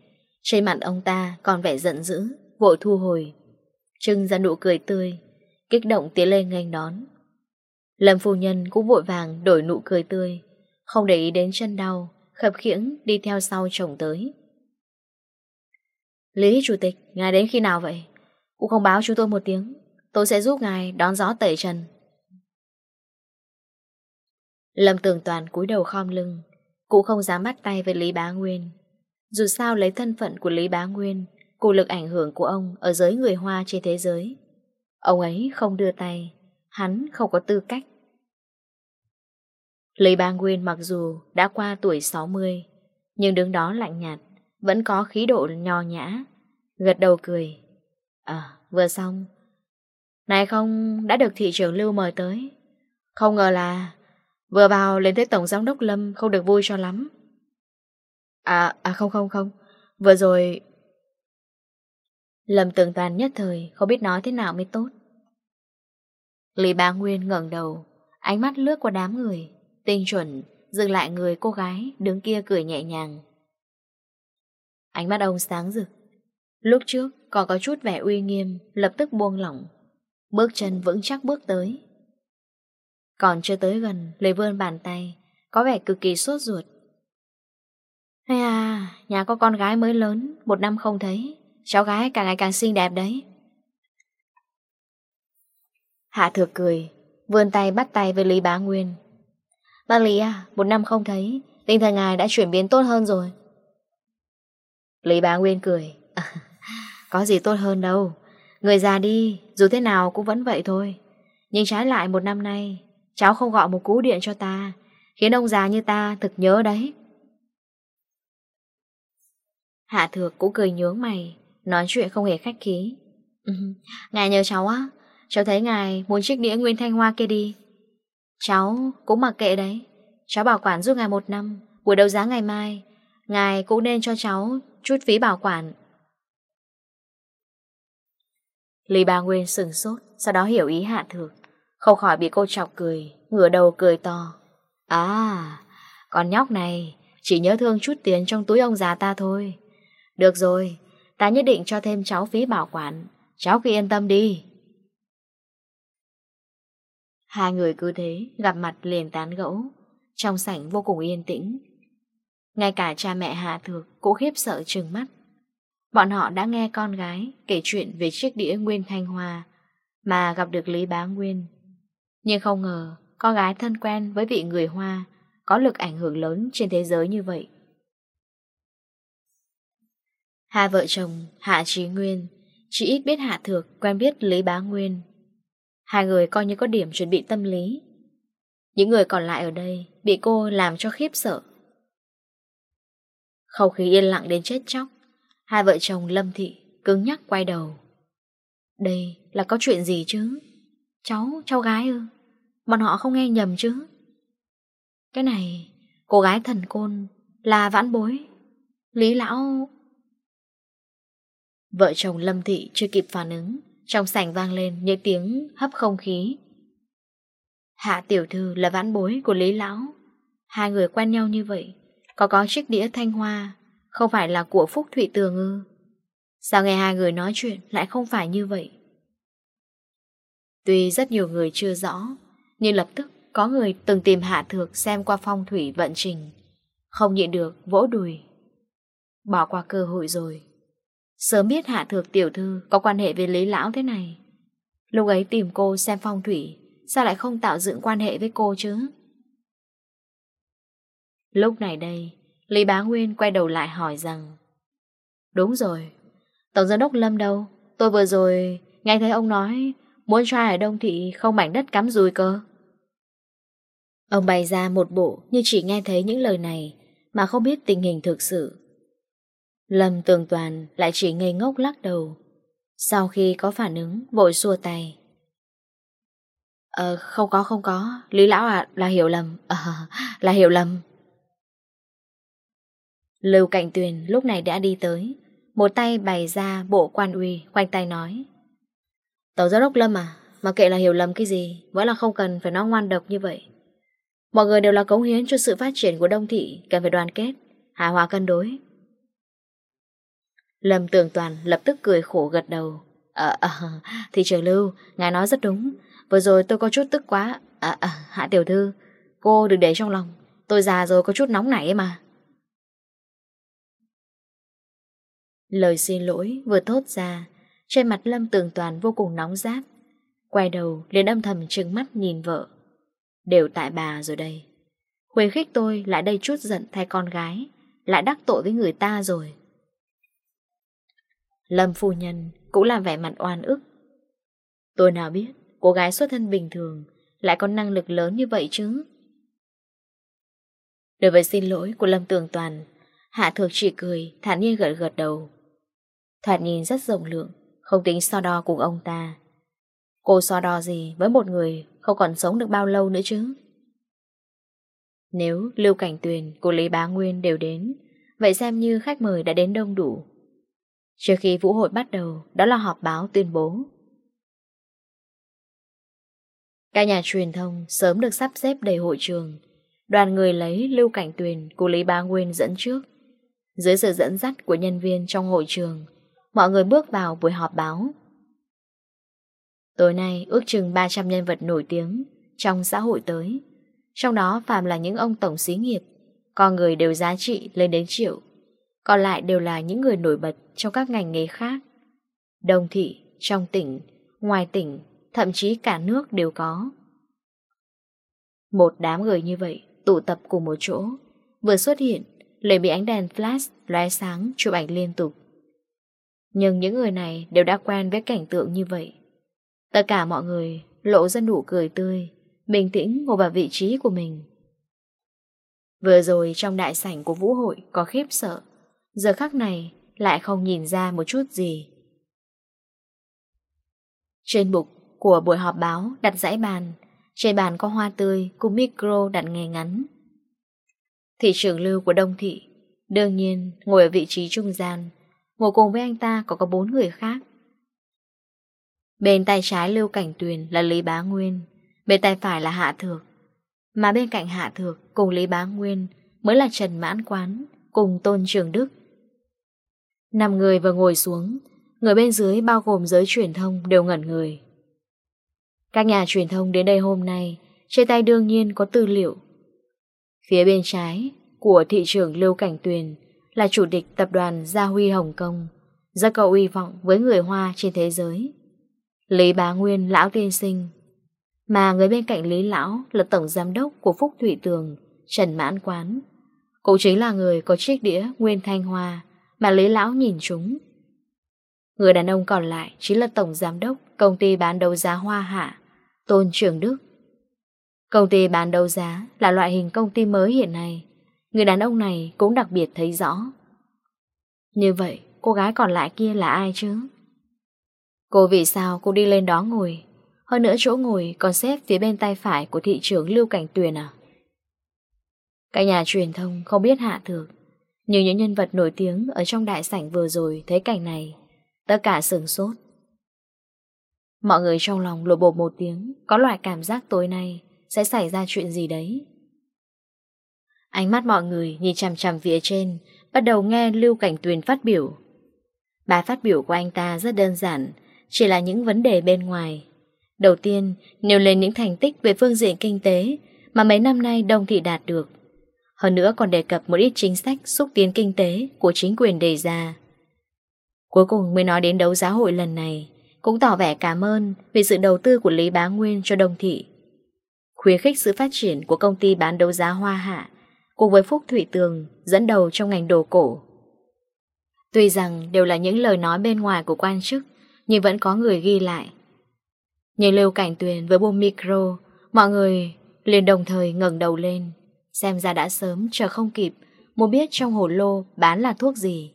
trên mặt ông ta còn vẻ giận dữ, Vội thu hồi. Trưng ra nụ cười tươi, Kích động tiến lên nghênh đón. Lâm phu nhân cũng vội vàng đổi nụ cười tươi, Không để ý đến chân đau, Khập khiễng đi theo sau chồng tới. Lý Chủ tịch, Ngài đến khi nào vậy? Cũng không báo chúng tôi một tiếng, Tôi sẽ giúp ngài đón gió tẩy trần. Lâm Tường Toàn cúi đầu khom lưng, Cũng không dám bắt tay với Lý Bá Nguyên. Dù sao lấy thân phận của Lý Bá Nguyên, cụ lực ảnh hưởng của ông ở giới người Hoa trên thế giới. Ông ấy không đưa tay, hắn không có tư cách. Lý Bá Nguyên mặc dù đã qua tuổi 60, nhưng đứng đó lạnh nhạt, vẫn có khí độ nho nhã, gật đầu cười. À, vừa xong. Này không, đã được thị trưởng Lưu mời tới. Không ngờ là vừa vào lên tới Tổng Giám đốc Lâm không được vui cho lắm. À, à không không không, vừa rồi... Lầm tưởng toàn nhất thời, không biết nói thế nào mới tốt. Lý Bá Nguyên ngẩng đầu, ánh mắt lướt qua đám người, tinh chuẩn, dừng lại người cô gái đứng kia cười nhẹ nhàng. Ánh mắt ông sáng rực. Lúc trước còn có chút vẻ uy nghiêm, lập tức buông lỏng. Bước chân vững chắc bước tới. Còn chưa tới gần, lấy vươn bàn tay, có vẻ cực kỳ sốt ruột. Hay à, nhà có con gái mới lớn, một năm không thấy, cháu gái càng ngày càng xinh đẹp đấy. Hạ thược cười, vươn tay bắt tay với Lý Bá Nguyên. Bác Lý à, một năm không thấy, tinh thần ngài đã chuyển biến tốt hơn rồi. Lý Bá Nguyên cười. À, có gì tốt hơn đâu, người già đi, dù thế nào cũng vẫn vậy thôi. Nhưng trái lại một năm nay, cháu không gọi một cú điện cho ta, khiến ông già như ta thực nhớ đấy. Hạ Thược cũng cười nhướng mày, nói chuyện không hề khách khí. Ngài nhờ cháu á, cháu thấy ngài muốn chiếc đĩa Nguyên Thanh Hoa kia đi. Cháu cũng mặc kệ đấy, cháu bảo quản giúp ngài một năm, buổi đầu giá ngày mai, ngài cũng nên cho cháu chút phí bảo quản. Lý Ba Nguyên sừng sốt, sau đó hiểu ý Hạ Thược, không khỏi bị cô chọc cười, ngửa đầu cười to. À, con nhóc này, chỉ nhớ thương chút tiền trong túi ông già ta thôi. Được rồi, ta nhất định cho thêm cháu phí bảo quản. Cháu cứ yên tâm đi. Hai người cứ thế, gặp mặt liền tán gẫu. Trong sảnh vô cùng yên tĩnh. Ngay cả cha mẹ Hà Thược cũng khiếp sợ trừng mắt. Bọn họ đã nghe con gái kể chuyện về chiếc đĩa Nguyên Thanh Hoa mà gặp được Lý Bá Nguyên. Nhưng không ngờ, con gái thân quen với vị người Hoa có lực ảnh hưởng lớn trên thế giới như vậy. Hai vợ chồng Hạ Trí Nguyên. Chỉ ít biết Hạ Thược quen biết Lý Bá Nguyên. Hai người coi như có điểm chuẩn bị tâm lý. Những người còn lại ở đây Bị cô làm cho khiếp sợ. Không khí yên lặng đến chết chóc Hai vợ chồng Lâm Thị cứng nhắc quay đầu. Đây là có chuyện gì chứ? Cháu, cháu gái ư? Bọn họ không nghe nhầm chứ? Cái này Cô gái thần côn Là vãn bối. Lý lão Vợ chồng Lâm Thị chưa kịp phản ứng. Trong sảnh vang lên những tiếng hấp không khí. Hạ tiểu thư là vãn bối của Lý Lão. Hai người quen nhau như vậy, Có có chiếc đĩa thanh hoa, Không phải là của Phúc Thụy Tường ư? Sao nghe hai người nói chuyện lại không phải như vậy? Tuy rất nhiều người chưa rõ, Nhưng lập tức có người từng tìm Hạ Thược xem qua phong thủy vận trình. Không nhịn được vỗ đùi. Bỏ qua cơ hội rồi. Sớm biết Hạ Thược tiểu thư có quan hệ với Lý Lão thế này. Lúc ấy tìm cô xem phong thủy, sao lại không tạo dựng quan hệ với cô chứ? Lúc này đây, Lý Bá Nguyên quay đầu lại hỏi rằng Đúng rồi, Tổng giám đốc Lâm đâu? Tôi vừa rồi nghe thấy ông nói muốn cho ở Đông Thị không mảnh đất cắm rùi cơ. Ông bày ra một bộ như chỉ nghe thấy những lời này mà không biết tình hình thực sự. Lâm tường toàn lại chỉ ngây ngốc lắc đầu. Sau khi có phản ứng, vội xua tay. Ờ, không có không có, Lý Lão ạ, à, là hiểu lầm, à, là hiểu lầm. Lưu Cạnh Tuyền lúc này đã đi tới, một tay bày ra bộ quan uy, khoanh tay nói. Tàu giáo đốc Lâm à, mà kệ là hiểu lầm cái gì, vẫn là không cần phải nói ngoan độc như vậy. Mọi người đều là cống hiến cho sự phát triển của đông thị, cần phải đoàn kết, hài hòa cân đối, Lâm Tường Toàn lập tức cười khổ gật đầu. À, à, thị trường Lưu, ngài nói rất đúng. Vừa rồi tôi có chút tức quá. À, à, hạ tiểu thư, cô đừng để trong lòng. Tôi già rồi có chút nóng nảy mà. Lời xin lỗi vừa thốt ra, trên mặt Lâm Tường Toàn vô cùng nóng rát. Quay đầu liền âm thầm trừng mắt nhìn vợ. Đều tại bà rồi đây. Khuê khích tôi lại đây chút giận thay con gái, lại đắc tội với người ta rồi. Lâm phu nhân cũng làm vẻ mặt oan ức. Tôi nào biết, cô gái xuất thân bình thường lại có năng lực lớn như vậy chứ. Đối với xin lỗi của Lâm Tường Toàn, Hạ Thược chỉ cười, thản nhiên gật gật đầu. Thoạt nhìn rất rộng lượng, không tính so đo cùng ông ta. Cô so đo gì với một người không còn sống được bao lâu nữa chứ? Nếu Lưu Cảnh Tuyền của Lý Bá Nguyên đều đến, vậy xem như khách mời đã đến đông đủ. Trước khi vũ hội bắt đầu, đó là họp báo tuyên bố. Các nhà truyền thông sớm được sắp xếp đầy hội trường. Đoàn người lấy Lưu Cảnh Tuyền của Lý ba Nguyên dẫn trước. Dưới sự dẫn dắt của nhân viên trong hội trường, mọi người bước vào buổi họp báo. Tối nay, ước chừng 300 nhân vật nổi tiếng trong xã hội tới. Trong đó, phàm là những ông tổng xí nghiệp, con người đều giá trị lên đến triệu còn lại đều là những người nổi bật trong các ngành nghề khác. Đồng thị, trong tỉnh, ngoài tỉnh, thậm chí cả nước đều có. Một đám người như vậy tụ tập cùng một chỗ, vừa xuất hiện, liền bị ánh đèn flash lóe sáng chụp ảnh liên tục. Nhưng những người này đều đã quen với cảnh tượng như vậy. Tất cả mọi người lộ ra nụ cười tươi, bình tĩnh ngồi vào vị trí của mình. Vừa rồi trong đại sảnh của vũ hội có khiếp sợ. Giờ khắc này lại không nhìn ra một chút gì. Trên bục của buổi họp báo đặt dãy bàn, trên bàn có hoa tươi cùng micro đặt nghe ngắn. Thị trưởng lưu của Đông Thị, đương nhiên ngồi ở vị trí trung gian, ngồi cùng với anh ta có có bốn người khác. Bên tay trái Lưu Cảnh Tuyền là Lý Bá Nguyên, bên tay phải là Hạ Thược. Mà bên cạnh Hạ Thược cùng Lý Bá Nguyên mới là Trần Mãn Quán cùng Tôn Trường Đức. Năm người vừa ngồi xuống, người bên dưới bao gồm giới truyền thông đều ngẩn người. Các nhà truyền thông đến đây hôm nay, trên tay đương nhiên có tư liệu. Phía bên trái của thị trưởng Lưu Cảnh Tuyền là chủ tịch tập đoàn Gia Huy Hồng Kông, rất cầu uy vọng với người Hoa trên thế giới. Lý Bá Nguyên Lão Tiên Sinh Mà người bên cạnh Lý Lão là Tổng Giám đốc của Phúc Thụy Tường, Trần Mãn Quán. Cũng chính là người có chiếc đĩa Nguyên Thanh Hoa mà Lý Lão nhìn chúng. Người đàn ông còn lại chính là Tổng Giám đốc Công ty bán đấu giá Hoa Hạ, Tôn Trường Đức. Công ty bán đấu giá là loại hình công ty mới hiện nay. Người đàn ông này cũng đặc biệt thấy rõ. Như vậy, cô gái còn lại kia là ai chứ? Cô vì sao cô đi lên đó ngồi? Hơn nữa chỗ ngồi còn xếp phía bên tay phải của thị trưởng Lưu Cảnh Tuyền à? Các nhà truyền thông không biết Hạ Thược như những nhân vật nổi tiếng ở trong đại sảnh vừa rồi thấy cảnh này, tất cả sừng sốt. Mọi người trong lòng lộ bột một tiếng, có loại cảm giác tối nay sẽ xảy ra chuyện gì đấy. Ánh mắt mọi người nhìn chằm chằm phía trên, bắt đầu nghe Lưu Cảnh Tuyền phát biểu. Bài phát biểu của anh ta rất đơn giản, chỉ là những vấn đề bên ngoài. Đầu tiên, nêu lên những thành tích về phương diện kinh tế mà mấy năm nay Đông Thị đạt được. Hơn nữa còn đề cập một ít chính sách xúc tiến kinh tế của chính quyền đề ra. Cuối cùng mới nói đến đấu giá hội lần này, cũng tỏ vẻ cảm ơn vì sự đầu tư của Lý Bá Nguyên cho đồng Thị. Khuyến khích sự phát triển của công ty bán đấu giá Hoa Hạ, cùng với Phúc Thủy Tường dẫn đầu trong ngành đồ cổ. Tuy rằng đều là những lời nói bên ngoài của quan chức, nhưng vẫn có người ghi lại. Nhìn Lưu Cảnh Tuyền với buông micro, mọi người liền đồng thời ngẩng đầu lên. Xem ra đã sớm, chờ không kịp Muốn biết trong hồ lô bán là thuốc gì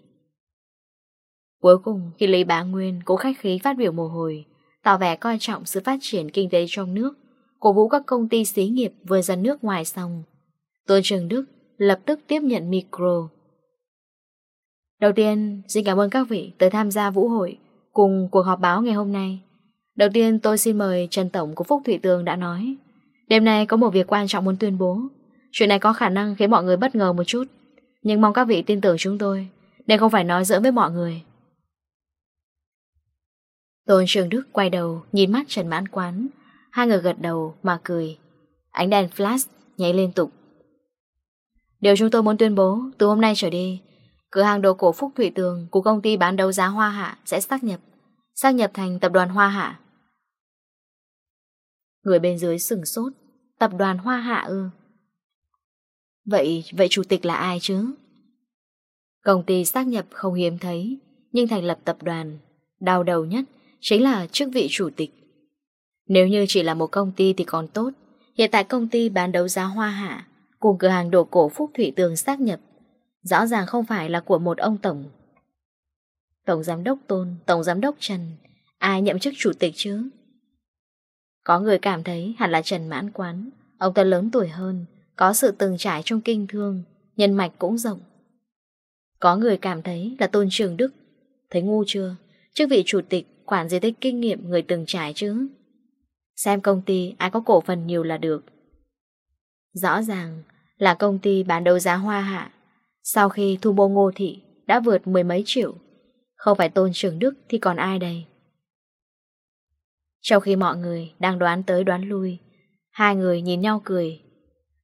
Cuối cùng khi Lý Bá Nguyên Cố khách khí phát biểu mồ hồi Tỏ vẻ coi trọng sự phát triển kinh tế trong nước Cổ vũ các công ty xí nghiệp Vừa ra nước ngoài xong Tôn Trường Đức lập tức tiếp nhận micro Đầu tiên, xin cảm ơn các vị tới tham gia vũ hội cùng cuộc họp báo ngày hôm nay. Đầu tiên tôi xin mời Trần Tổng của Phúc Thủy Tường đã nói. Đêm nay có một việc quan trọng muốn tuyên bố. Chuyện này có khả năng khiến mọi người bất ngờ một chút. Nhưng mong các vị tin tưởng chúng tôi Đây không phải nói giỡn với mọi người. Tôn Trường Đức quay đầu, Nhìn mắt Trần Mãn Quán. Hai người gật đầu mà cười. Ánh đèn flash nháy liên tục. Điều chúng tôi muốn tuyên bố, Từ hôm nay trở đi, Cửa hàng đồ cổ Phúc Thủy Tường Của công ty bán đấu giá Hoa Hạ sẽ xác nhập Xác nhập thành tập đoàn Hoa Hạ. Người bên dưới sừng sốt. Tập đoàn Hoa Hạ ư? Vậy, vậy chủ tịch là ai chứ? Công ty xác nhập không hiếm thấy, nhưng thành lập tập đoàn, đau đầu nhất chính là chức vị chủ tịch. Nếu như chỉ là một công ty thì còn tốt, hiện tại công ty bán đấu giá hoa hạ, cùng cửa hàng đồ cổ Phúc Thủy Tường xác nhập, rõ ràng không phải là của một ông tổng. Tổng giám đốc Tôn, tổng giám đốc Trần, ai nhậm chức chủ tịch chứ? Có người cảm thấy hẳn là Trần mãn quán, ông ta lớn tuổi hơn, có sự từng trải trong kinh thương, Nhân mạch cũng rộng. Có người cảm thấy là tôn trường Đức. Thấy ngu chưa? Chức vị chủ tịch, quản di tích kinh nghiệm người từng trải chứ. Xem công ty ai có cổ phần nhiều là được. Rõ ràng là công ty bán đấu giá hoa hạ. Sau khi thu mua ngô thị, đã vượt mười mấy triệu. Không phải tôn trường Đức thì còn ai đây? Trong khi mọi người đang đoán tới đoán lui, Hai người nhìn nhau cười.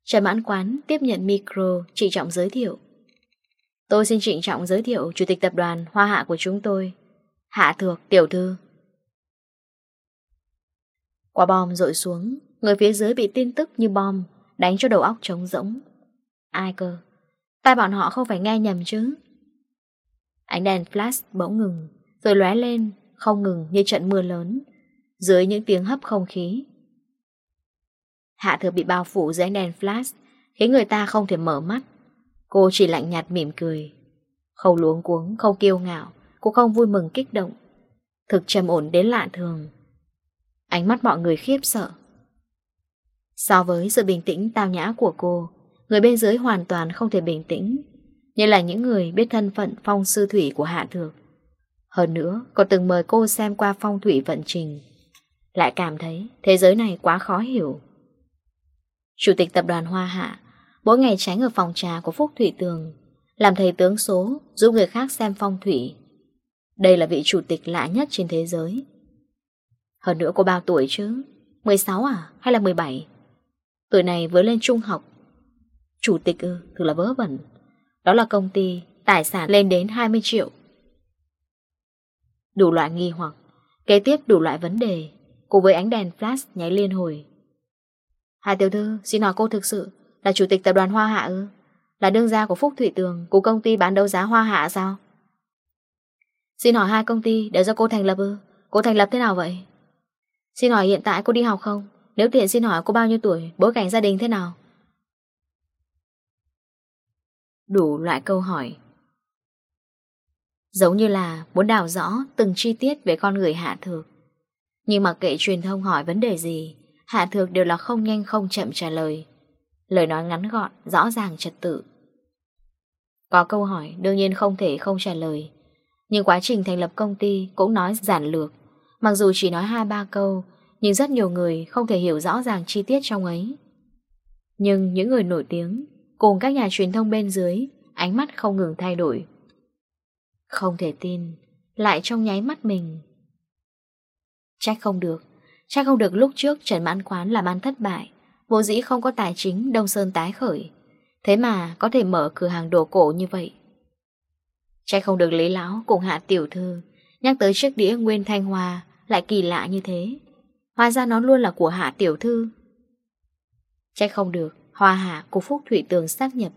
Trần Mãn Quán tiếp nhận micro trịnh trọng giới thiệu. Tôi xin trịnh trọng giới thiệu Chủ tịch tập đoàn Hoa Hạ của chúng tôi, Hạ Thược Tiểu Thư. Quả bom rội xuống, người phía dưới bị tin tức như bom, đánh cho đầu óc trống rỗng. Ai cơ? Tai bọn họ không phải nghe nhầm chứ. Ánh đèn flash bỗng ngừng, rồi lóe lên, không ngừng như trận mưa lớn, dưới những tiếng hấp không khí. Hạ thừa bị bao phủ dưới đèn flash, khiến người ta không thể mở mắt. Cô chỉ lạnh nhạt mỉm cười. Không luống cuống, không kiêu ngạo, cô không vui mừng kích động. Thực trầm ổn đến lạ thường. Ánh mắt mọi người khiếp sợ. So với sự bình tĩnh tao nhã của cô, người bên dưới hoàn toàn không thể bình tĩnh. Như là những người biết thân phận phong sư thủy của Hạ Thược. Hơn nữa, còn từng mời cô xem qua phong thủy vận trình. Lại cảm thấy thế giới này quá khó hiểu. Chủ tịch tập đoàn Hoa Hạ Mỗi ngày tránh ở phòng trà của Phúc Thủy Tường Làm thầy tướng số Giúp người khác xem phong thủy. Đây là vị chủ tịch lạ nhất trên thế giới. Hơn nữa cô bao tuổi chứ? 16 à? Hay là 17 Tuổi này vừa lên trung học. Chủ tịch ư ừ, Thực là vớ vẩn. Đó là công ty tài sản lên đến 20 triệu. Đủ loại nghi hoặc Kế tiếp đủ loại vấn đề. Cùng với ánh đèn flash nháy liên hồi Hà tiểu thư, xin hỏi cô thực sự là chủ tịch tập đoàn Hoa Hạ ư? Là đương gia của Phúc Thủy Tường của công ty bán đấu giá Hoa Hạ sao? Xin hỏi hai công ty đều do cô thành lập ư? Cô thành lập thế nào vậy? Xin hỏi hiện tại cô đi học không? Nếu tiện xin hỏi cô bao nhiêu tuổi, bối cảnh gia đình thế nào? Đủ loại câu hỏi Giống như là muốn đào rõ từng chi tiết về con người hạ thược Nhưng mà kệ truyền thông hỏi vấn đề gì Hạ Thược đều là không nhanh không chậm trả lời. Lời nói ngắn gọn, rõ ràng trật tự. Có câu hỏi đương nhiên không thể không trả lời. Nhưng quá trình thành lập công ty cũng nói giản lược. Mặc dù chỉ nói hai ba câu, nhưng rất nhiều người không thể hiểu rõ ràng chi tiết trong ấy. Nhưng những người nổi tiếng, cùng các nhà truyền thông bên dưới, ánh mắt không ngừng thay đổi. Không thể tin, lại trong nháy mắt mình. Trách không được, Chắc không được lúc trước Trần Mãn khoán làm ăn thất bại. Vốn dĩ không có tài chính, Đông Sơn tái khởi. Thế mà có thể mở cửa hàng đồ cổ như vậy. Chắc không được lấy Lão cùng Hạ Tiểu Thư. Nhắc tới chiếc đĩa Nguyên Thanh Hoa, Lại kỳ lạ như thế. Hóa ra nó luôn là của Hạ Tiểu Thư. Chắc không được. Hoa Hạ của Phúc Thủy Tường xác nhập.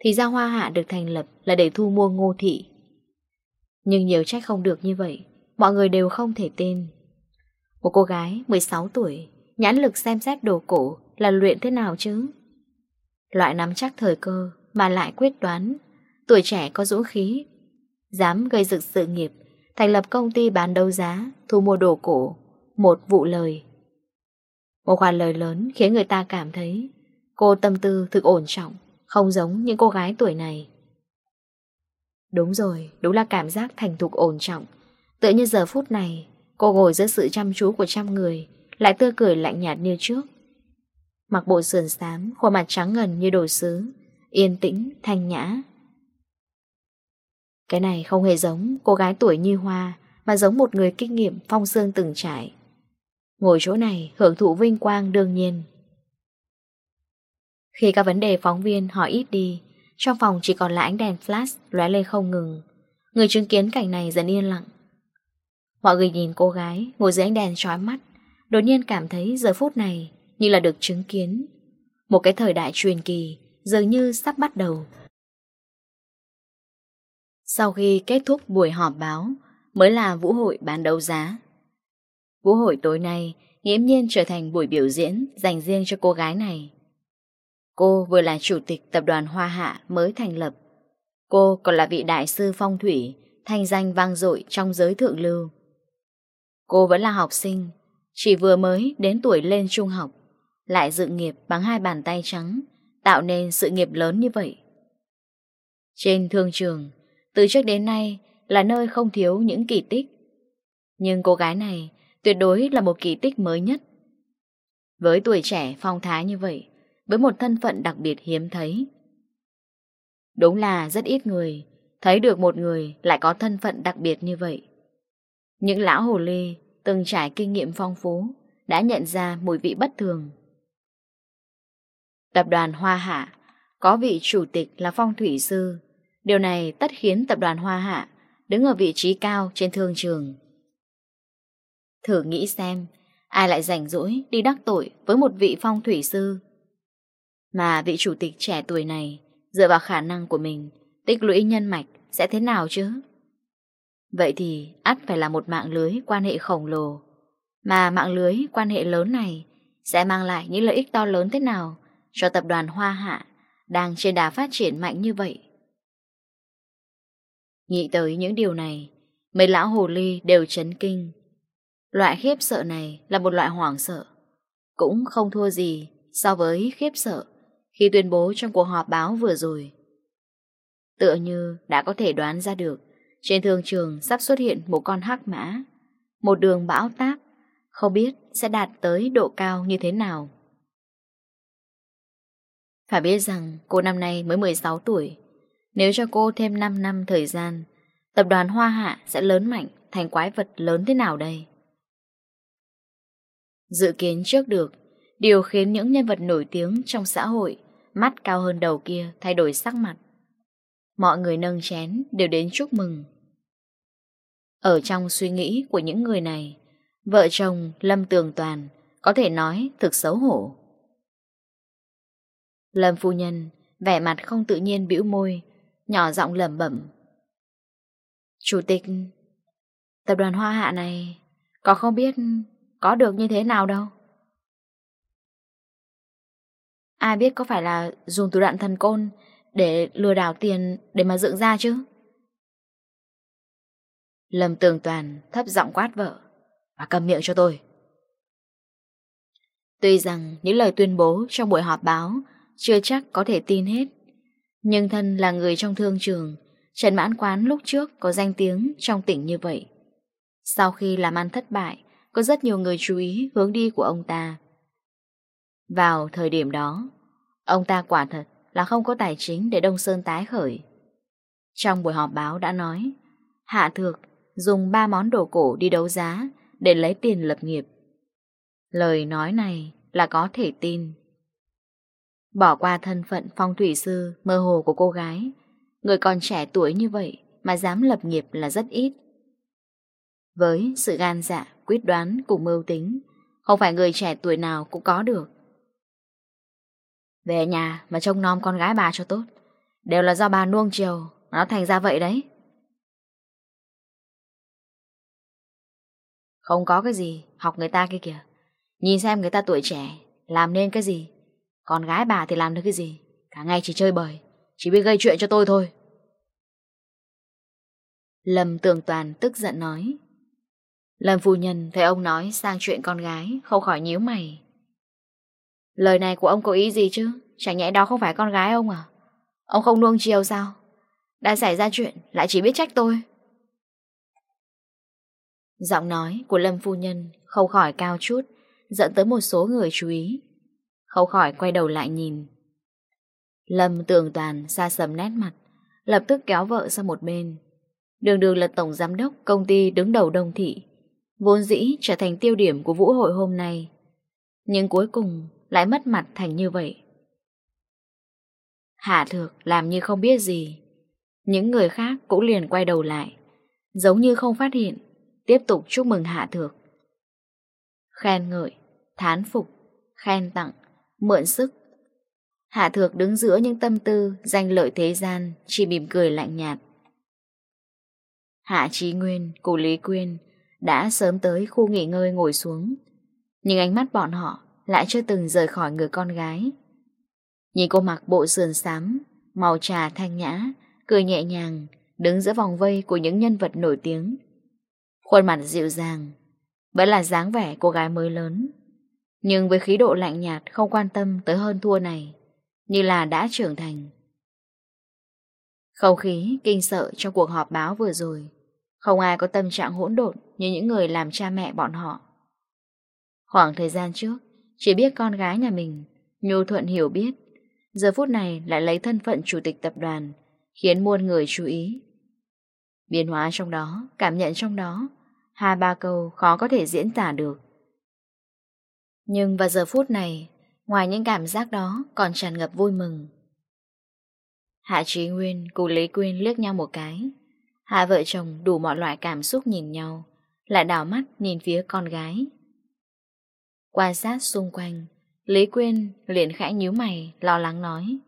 Thì ra Hoa Hạ được thành lập Là để thu mua ngô thị. Nhưng nhiều trách không được như vậy. Mọi người đều không thể tên một cô gái 16 tuổi, nhãn lực xem xét đồ cổ là luyện thế nào chứ? Loại nắm chắc thời cơ mà lại quyết đoán, tuổi trẻ có dũng khí, dám gây dựng sự nghiệp, thành lập công ty bán đấu giá, thu mua đồ cổ, một vụ lời. Một khoản lời lớn khiến người ta cảm thấy cô tâm tư thực ổn trọng, không giống những cô gái tuổi này. Đúng rồi, đúng là cảm giác thành thục ổn trọng, tự như giờ phút này Cô ngồi giữa sự chăm chú của trăm người Lại tươi cười lạnh nhạt như trước. Mặc bộ sườn xám Khuôn mặt trắng ngần như đồ sứ Yên tĩnh, thanh nhã. Cái này không hề giống Cô gái tuổi như hoa Mà giống một người kinh nghiệm phong sương từng trải. Ngồi chỗ này hưởng thụ vinh quang đương nhiên. Khi các vấn đề phóng viên hỏi ít đi Trong phòng chỉ còn lại ánh đèn flash lóe lên không ngừng. Người chứng kiến cảnh này dần yên lặng. Mọi người nhìn cô gái ngồi dưới ánh đèn trói mắt Đột nhiên cảm thấy giờ phút này Như là được chứng kiến Một cái thời đại truyền kỳ Dường như sắp bắt đầu Sau khi kết thúc buổi họp báo Mới là vũ hội bán đấu giá Vũ hội tối nay nghiễm nhiên trở thành buổi biểu diễn dành riêng cho cô gái này. Cô vừa là chủ tịch tập đoàn Hoa Hạ mới thành lập. Cô còn là vị đại sư phong thủy, thanh danh vang dội trong giới thượng lưu. Cô vẫn là học sinh, chỉ vừa mới đến tuổi lên trung học, lại dự nghiệp bằng hai bàn tay trắng, tạo nên sự nghiệp lớn như vậy. Trên thương trường, từ trước đến nay là nơi không thiếu những kỳ tích. Nhưng cô gái này tuyệt đối là một kỳ tích mới nhất. Với tuổi trẻ phong thái như vậy, với một thân phận đặc biệt hiếm thấy. Đúng là rất ít người thấy được một người lại có thân phận đặc biệt như vậy. Những lão hồ lê từng trải kinh nghiệm phong phú đã nhận ra mùi vị bất thường. Tập đoàn Hoa Hạ có vị chủ tịch là phong thủy sư. Điều này tất khiến tập đoàn Hoa Hạ đứng ở vị trí cao trên thương trường. Thử nghĩ xem, ai lại rảnh rỗi đi đắc tội với một vị phong thủy sư. Mà vị chủ tịch trẻ tuổi này, dựa vào khả năng của mình, tích lũy nhân mạch sẽ thế nào chứ? Vậy thì ắt phải là một mạng lưới quan hệ khổng lồ. Mà mạng lưới quan hệ lớn này sẽ mang lại những lợi ích to lớn thế nào cho tập đoàn Hoa Hạ đang trên đà phát triển mạnh như vậy. Nghĩ tới những điều này, mấy lão hồ ly đều chấn kinh. Loại khiếp sợ này là một loại hoảng sợ, cũng không thua gì so với khiếp sợ khi tuyên bố trong cuộc họp báo vừa rồi. Tựa như đã có thể đoán ra được trên thương trường sắp xuất hiện một con hắc mã, một đường bão táp, không biết sẽ đạt tới độ cao như thế nào. Phải biết rằng cô năm nay mới 16 tuổi, nếu cho cô thêm 5 năm thời gian, tập đoàn Hoa Hạ sẽ lớn mạnh thành quái vật lớn thế nào đây? Dự kiến trước được, điều khiến những nhân vật nổi tiếng trong xã hội mắt cao hơn đầu kia thay đổi sắc mặt. Mọi người nâng chén đều đến chúc mừng. Ở trong suy nghĩ của những người này, vợ chồng Lâm Tường Toàn có thể nói thực xấu hổ. Lâm phu nhân, vẻ mặt không tự nhiên bĩu môi, nhỏ giọng lẩm bẩm. Chủ tịch, tập đoàn hoa hạ này, có không biết có được như thế nào đâu. Ai biết có phải là dùng thủ đoạn thần côn để lừa đảo tiền để mà dựng ra chứ? Lâm Tường Toàn thấp giọng quát vợ. Và cầm miệng cho tôi. Tuy rằng những lời tuyên bố trong buổi họp báo chưa chắc có thể tin hết. Nhưng thân là người trong thương trường, Trần Mãn Quán lúc trước có danh tiếng trong tỉnh như vậy. Sau khi làm ăn thất bại, có rất nhiều người chú ý hướng đi của ông ta. Vào thời điểm đó, ông ta quả thật là không có tài chính để Đông Sơn tái khởi. Trong buổi họp báo đã nói, Hạ Thược dùng ba món đồ cổ đi đấu giá để lấy tiền lập nghiệp. Lời nói này là có thể tin. Bỏ qua thân phận phong thủy sư mơ hồ của cô gái, người còn trẻ tuổi như vậy mà dám lập nghiệp là rất ít. Với sự gan dạ, quyết đoán cùng mưu tính, không phải người trẻ tuổi nào cũng có được. Về nhà mà trông nom con gái bà cho tốt, đều là do bà nuông chiều, nó thành ra vậy đấy. Không có cái gì, học người ta kia kìa. Nhìn xem người ta tuổi trẻ, làm nên cái gì. Còn gái bà thì làm được cái gì. Cả ngày chỉ chơi bời, chỉ biết gây chuyện cho tôi thôi. Lâm Tường Toàn tức giận nói. Lâm phu nhân thấy ông nói sang chuyện con gái, không khỏi nhíu mày. Lời này của ông có ý gì chứ? Chẳng nhẽ đó không phải con gái ông à? Ông không nuông chiều sao? Đã xảy ra chuyện, lại chỉ biết trách tôi. Giọng nói của Lâm Phu Nhân không khỏi cao chút, dẫn tới một số người chú ý. Không khỏi quay đầu lại nhìn. Lâm tường toàn xa sầm nét mặt, lập tức kéo vợ sang một bên. Đường đường là tổng giám đốc công ty đứng đầu đông thị, vốn dĩ trở thành tiêu điểm của vũ hội hôm nay. Nhưng cuối cùng lại mất mặt thành như vậy. Hạ thược làm như không biết gì. Những người khác cũng liền quay đầu lại, giống như không phát hiện tiếp tục chúc mừng Hạ Thược. Khen ngợi, thán phục, khen tặng, mượn sức. Hạ Thược đứng giữa những tâm tư danh lợi thế gian, chỉ mỉm cười lạnh nhạt. Hạ Trí Nguyên, Cụ Lý Quyên đã sớm tới khu nghỉ ngơi ngồi xuống, nhưng ánh mắt bọn họ lại chưa từng rời khỏi người con gái. Nhìn cô mặc bộ sườn xám, màu trà thanh nhã, cười nhẹ nhàng, đứng giữa vòng vây của những nhân vật nổi tiếng. Khuôn mặt dịu dàng, vẫn là dáng vẻ cô gái mới lớn. Nhưng với khí độ lạnh nhạt không quan tâm tới hơn thua này, như là đã trưởng thành. Không khí kinh sợ trong cuộc họp báo vừa rồi, không ai có tâm trạng hỗn độn như những người làm cha mẹ bọn họ. Khoảng thời gian trước, chỉ biết con gái nhà mình, nhu thuận hiểu biết, giờ phút này lại lấy thân phận chủ tịch tập đoàn, khiến muôn người chú ý. Biến hóa trong đó, cảm nhận trong đó, hai ba câu khó có thể diễn tả được. Nhưng vào giờ phút này, ngoài những cảm giác đó còn tràn ngập vui mừng. Hạ Trí Nguyên cùng Lý Quyên liếc nhau một cái. Hai vợ chồng đủ mọi loại cảm xúc nhìn nhau, lại đảo mắt nhìn phía con gái. Quan sát xung quanh, Lý Quyên liền khẽ nhíu mày, lo lắng nói.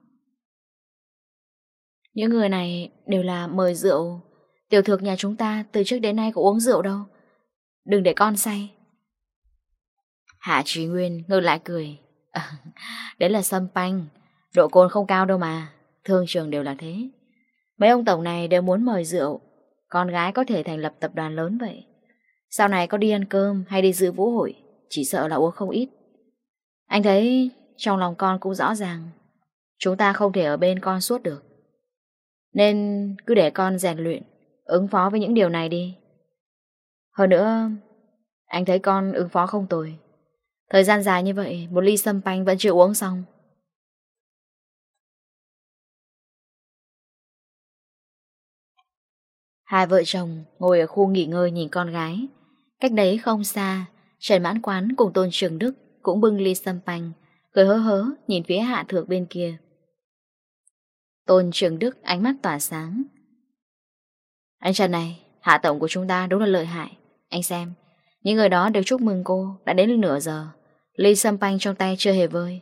Những người này đều là mời rượu Tiểu thược nhà chúng ta từ trước đến nay có uống rượu đâu. Đừng để con say. Hạ Trí Nguyên ngơ lại cười. Đấy là sâm panh. Độ cồn không cao đâu mà. Thương trường đều là thế. Mấy ông tổng này đều muốn mời rượu. Con gái có thể thành lập tập đoàn lớn vậy. Sau này có đi ăn cơm hay đi dự vũ hội. Chỉ sợ là uống không ít. Anh thấy trong lòng con cũng rõ ràng. Chúng ta không thể ở bên con suốt được. Nên cứ để con rèn luyện Ứng phó với những điều này đi. Hơn nữa, anh thấy con ứng phó không tồi. Thời gian dài như vậy, một ly sâm panh vẫn chưa uống xong. Hai vợ chồng ngồi ở khu nghỉ ngơi nhìn con gái. Cách đấy không xa, Trần Mãn Quán cùng Tôn Trường Đức cũng bưng ly sâm panh, cười hớ hớ nhìn phía hạ thược bên kia. Tôn Trường Đức ánh mắt tỏa sáng, anh Trần này, hạ tổng của chúng ta đúng là lợi hại. Anh xem, những người đó đều chúc mừng cô đã đến nửa giờ. Ly sâm panh trong tay chưa hề vơi.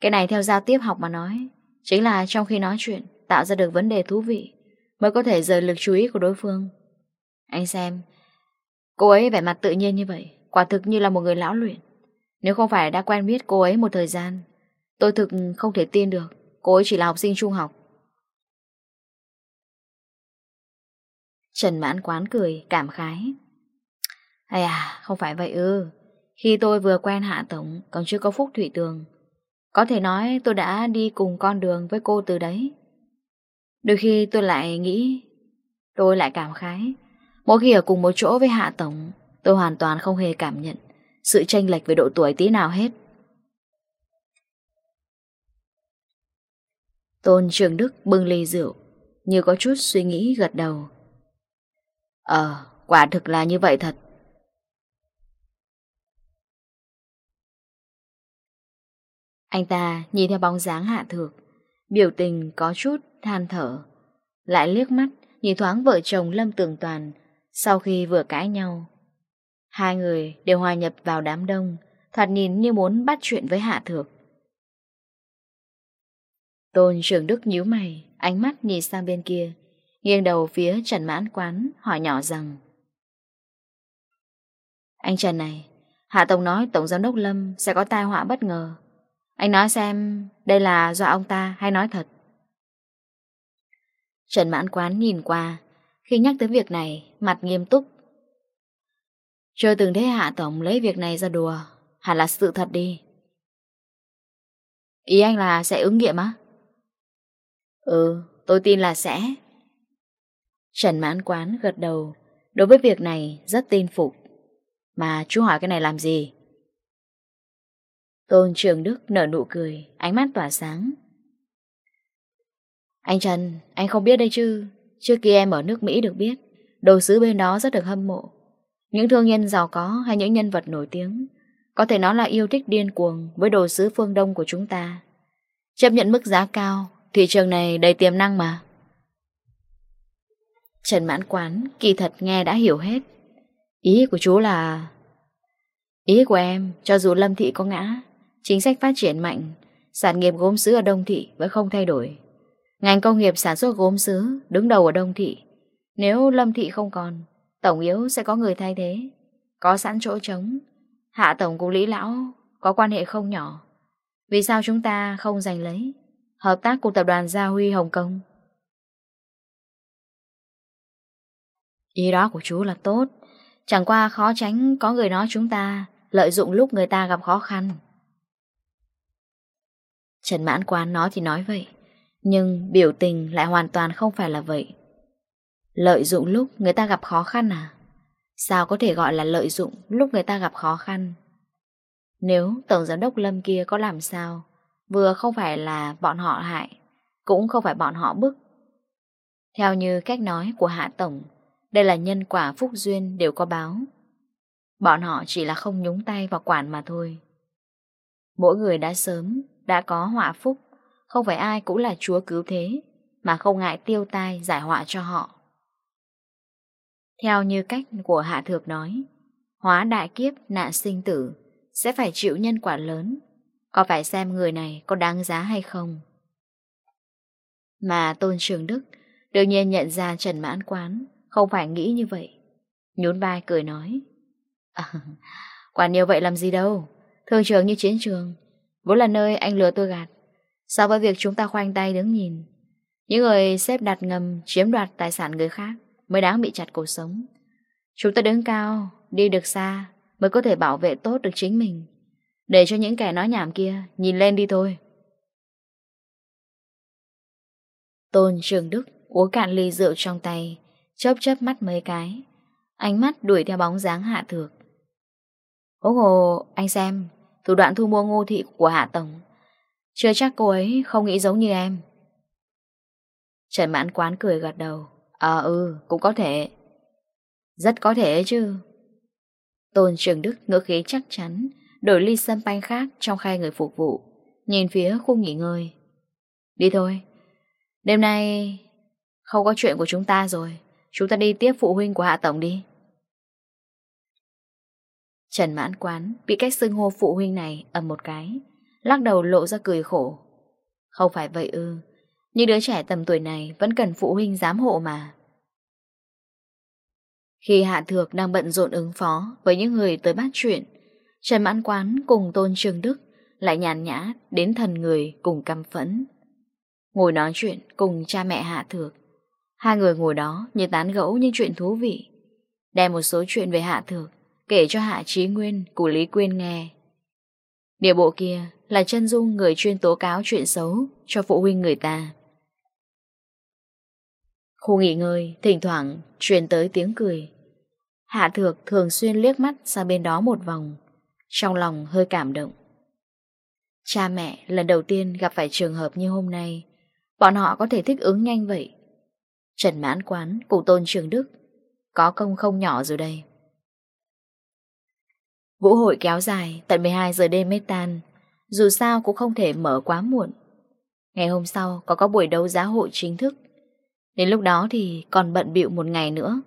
Cái này theo giao tiếp học mà nói, chính là trong khi nói chuyện tạo ra được vấn đề thú vị mới có thể rời lực chú ý của đối phương. Anh xem, cô ấy vẻ mặt tự nhiên như vậy, quả thực như là một người lão luyện. Nếu không phải đã quen biết cô ấy một thời gian, tôi thực không thể tin được cô ấy chỉ là học sinh trung học Trần mãn quán cười, cảm khái. Ây à, không phải vậy ư. Khi tôi vừa quen Hạ Tổng, còn chưa có Phúc Thủy Tường. Có thể nói tôi đã đi cùng con đường với cô từ đấy. Đôi khi tôi lại nghĩ, tôi lại cảm khái. Mỗi khi ở cùng một chỗ với Hạ Tổng, tôi hoàn toàn không hề cảm nhận sự chênh lệch về độ tuổi tí nào hết. Tôn Trường Đức bưng ly rượu, như có chút suy nghĩ gật đầu. Ờ, quả thực là như vậy thật. Anh ta nhìn theo bóng dáng hạ thược, biểu tình có chút than thở, lại liếc mắt nhìn thoáng vợ chồng Lâm Tường Toàn sau khi vừa cãi nhau. Hai người đều hòa nhập vào đám đông, thoạt nhìn như muốn bắt chuyện với Hạ Thược. Tôn trưởng Đức nhíu mày, ánh mắt nhìn sang bên kia, Nghiêng đầu phía Trần Mãn Quán hỏi nhỏ rằng Anh Trần này, Hạ Tổng nói Tổng Giám Đốc Lâm sẽ có tai họa bất ngờ. Anh nói xem đây là do ông ta hay nói thật. Trần Mãn Quán nhìn qua, khi nhắc tới việc này, mặt nghiêm túc. Chưa từng thấy Hạ Tổng lấy việc này ra đùa, hẳn là sự thật đi. Ý anh là sẽ ứng nghiệm á? Ừ, tôi tin là sẽ. Trần mãn quán gật đầu. Đối với việc này, rất tin phục. Mà chú hỏi cái này làm gì? Tôn Trường Đức nở nụ cười, Ánh mắt tỏa sáng. Anh Trần, Anh không biết đây chứ. Trước kia em ở nước Mỹ được biết, Đồ sứ bên đó rất được hâm mộ. Những thương nhân giàu có hay những nhân vật nổi tiếng, Có thể nó là yêu thích điên cuồng Với đồ sứ phương Đông của chúng ta. Chấp nhận mức giá cao, Thị trường này đầy tiềm năng mà. Trần Mãn Quán kỳ thật nghe đã hiểu hết. Ý của chú là... Ý của em, cho dù Lâm Thị có ngã, chính sách phát triển mạnh, sản nghiệp gốm sứ ở Đông Thị vẫn không thay đổi. Ngành công nghiệp sản xuất gốm sứ đứng đầu ở Đông Thị. Nếu Lâm Thị không còn, Tổng Yếu sẽ có người thay thế. Có sẵn chỗ trống. Hạ Tổng cùng Lý Lão có quan hệ không nhỏ. Vì sao chúng ta không giành lấy? Hợp tác cùng tập đoàn Gia Huy Hồng Kông Ý đó của chú là tốt Chẳng qua khó tránh có người nói chúng ta Lợi dụng lúc người ta gặp khó khăn Trần Mãn Quán nói thì nói vậy Nhưng biểu tình lại hoàn toàn không phải là vậy Lợi dụng lúc người ta gặp khó khăn à? Sao có thể gọi là lợi dụng lúc người ta gặp khó khăn? Nếu Tổng Giám đốc Lâm kia có làm sao, vừa không phải là bọn họ hại, cũng không phải bọn họ bức. Theo như cách nói của Hạ Tổng, đây là nhân quả phúc duyên đều có báo. Bọn họ chỉ là không nhúng tay vào quản mà thôi. Mỗi người đã sớm, đã có họa phúc, không phải ai cũng là chúa cứu thế, mà không ngại tiêu tai giải họa cho họ. Theo như cách của Hạ Thược nói, hóa đại kiếp nạn sinh tử sẽ phải chịu nhân quả lớn, có phải xem người này có đáng giá hay không. Mà Tôn Trường Đức đương nhiên nhận ra Trần Mãn Quán không phải nghĩ như vậy. Nhốn vai cười nói. À, Quản nhiều vậy làm gì đâu. Thường trường như chiến trường. Vốn là nơi anh lừa tôi gạt. So với việc chúng ta khoanh tay đứng nhìn. Những người xếp đặt ngầm Chiếm đoạt tài sản người khác Mới đáng bị chặt cuộc sống. Chúng ta đứng cao, đi được xa Mới có thể bảo vệ tốt được chính mình. Để cho những kẻ nói nhảm kia Nhìn lên đi thôi. Tôn Trường Đức uống cạn ly rượu trong tay Chớp chớp mắt mấy cái. Ánh mắt đuổi theo bóng dáng Hạ Thược. Ô hồ, anh xem Thủ đoạn thu mua ngô thị của Hạ Tổng. Chưa chắc cô ấy không nghĩ giống như em. Trần Mãn Quán cười gật đầu. Ờ à, ừ, cũng có thể. Rất có thể chứ. Tôn Trường Đức ngỡ khí chắc chắn Đổi ly sâm panh khác trong khai người phục vụ Nhìn phía khu nghỉ ngơi. Đi thôi. Đêm nay không có chuyện của chúng ta rồi. Chúng ta đi tiếp phụ huynh của Hạ Tổng đi. Trần mãn quán bị cách xưng hô phụ huynh này ầm một cái, lắc đầu lộ ra cười khổ. Không phải vậy ư, ừ, đứa trẻ tầm tuổi này vẫn cần phụ huynh giám hộ mà. Khi Hạ Thược đang bận rộn ứng phó với những người tới bắt chuyện, Trần Mãn Quán cùng Tôn Trương Đức lại nhàn nhã đến thần người cùng căm phẫn. Ngồi nói chuyện cùng cha mẹ Hạ Thược, Hai người ngồi đó như tán gẫu những chuyện thú vị. Đem một số chuyện về Hạ Thược, kể cho Hạ Trí Nguyên, của Lý Quyên nghe. Địa bộ kia là chân dung người chuyên tố cáo chuyện xấu cho phụ huynh người ta. Khu nghỉ ngơi, thỉnh thoảng truyền tới tiếng cười. Hạ Thược thường xuyên liếc mắt sang bên đó một vòng, trong lòng hơi cảm động. Cha mẹ lần đầu tiên gặp phải trường hợp như hôm nay, bọn họ có thể thích ứng nhanh vậy. Trần Mãn Quán cùng Tôn Trường Đức có công không nhỏ rồi đây. Vũ hội kéo dài tận 12 giờ đêm mới tan, dù sao cũng không thể mở quá muộn. Ngày hôm sau có có buổi đấu giá hội chính thức. Đến lúc đó thì còn bận bịu một ngày nữa.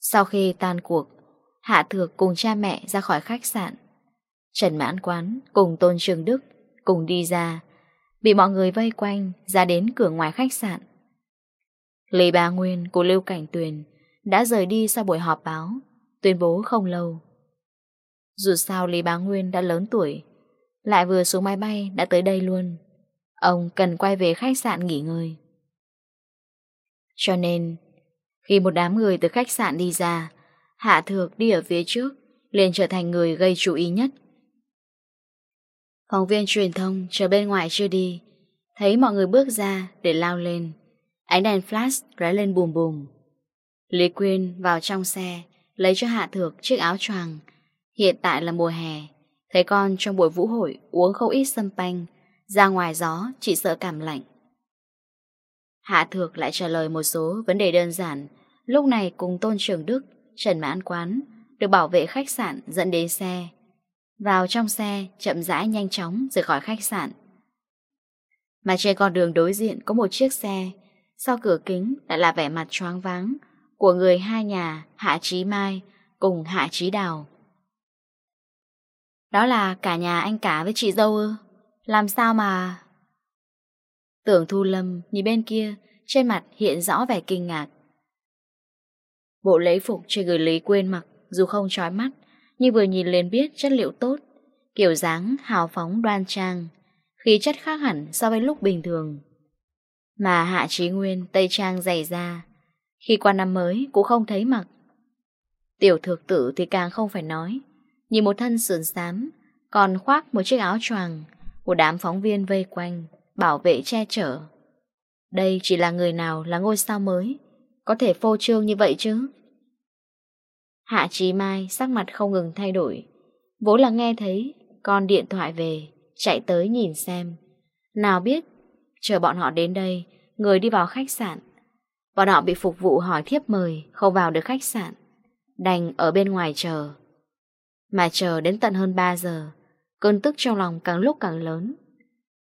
Sau khi tan cuộc, Hạ Thược cùng cha mẹ ra khỏi khách sạn. Trần Mãn Quán cùng Tôn Trường Đức cùng đi ra, bị mọi người vây quanh ra đến cửa ngoài khách sạn. Lý Bá Nguyên của Lưu Cảnh Tuyền đã rời đi sau buổi họp báo, tuyên bố không lâu. Dù sao Lý Bá Nguyên đã lớn tuổi, lại vừa xuống máy bay đã tới đây luôn. Ông cần quay về khách sạn nghỉ ngơi. Cho nên, khi một đám người từ khách sạn đi ra, Hạ Thược đi ở phía trước, liền trở thành người gây chú ý nhất. Phóng viên truyền thông chờ bên ngoài chưa đi, thấy mọi người bước ra để lao lên. Ánh đèn flash lóe lên bùm bùm. Lý Quyên vào trong xe, lấy cho Hạ Thược chiếc áo choàng. Hiện tại là mùa hè, thấy con trong buổi vũ hội uống không ít sâm panh, ra ngoài gió chỉ sợ cảm lạnh. Hạ Thược lại trả lời một số vấn đề đơn giản, lúc này cùng Tôn Trường Đức, Trần Mãn Quán, được bảo vệ khách sạn dẫn đến xe. Vào trong xe, chậm rãi nhanh chóng rời khỏi khách sạn. Mà trên con đường đối diện có một chiếc xe, sau cửa kính lại là vẻ mặt choáng váng của người hai nhà Hạ Chí Mai cùng Hạ Chí Đào. Đó là cả nhà anh cả với chị dâu ư? Làm sao mà... Tưởng Thu Lâm nhìn bên kia, trên mặt hiện rõ vẻ kinh ngạc. Bộ lễ phục trên gửi Lý quên mặc dù không trói mắt, nhưng vừa nhìn liền biết chất liệu tốt, kiểu dáng hào phóng đoan trang, khí chất khác hẳn so với lúc bình thường. Mà Hạ Trí Nguyên, tây trang dày ra. Khi qua năm mới, cũng không thấy mặc Tiểu thực tử thì càng không phải nói. Nhìn một thân sườn xám, Còn khoác một chiếc áo choàng của đám phóng viên vây quanh, Bảo vệ che chở. Đây chỉ là người nào là ngôi sao mới? Có thể phô trương như vậy chứ? Hạ Trí Mai sắc mặt không ngừng thay đổi. Vốn là nghe thấy, Con điện thoại về, Chạy tới nhìn xem. Nào biết Chờ bọn họ đến đây, người đi vào khách sạn. Bọn họ bị phục vụ hỏi thiếp mời, không vào được khách sạn. Đành ở bên ngoài chờ. Mà chờ đến tận hơn 3 giờ, cơn tức trong lòng càng lúc càng lớn.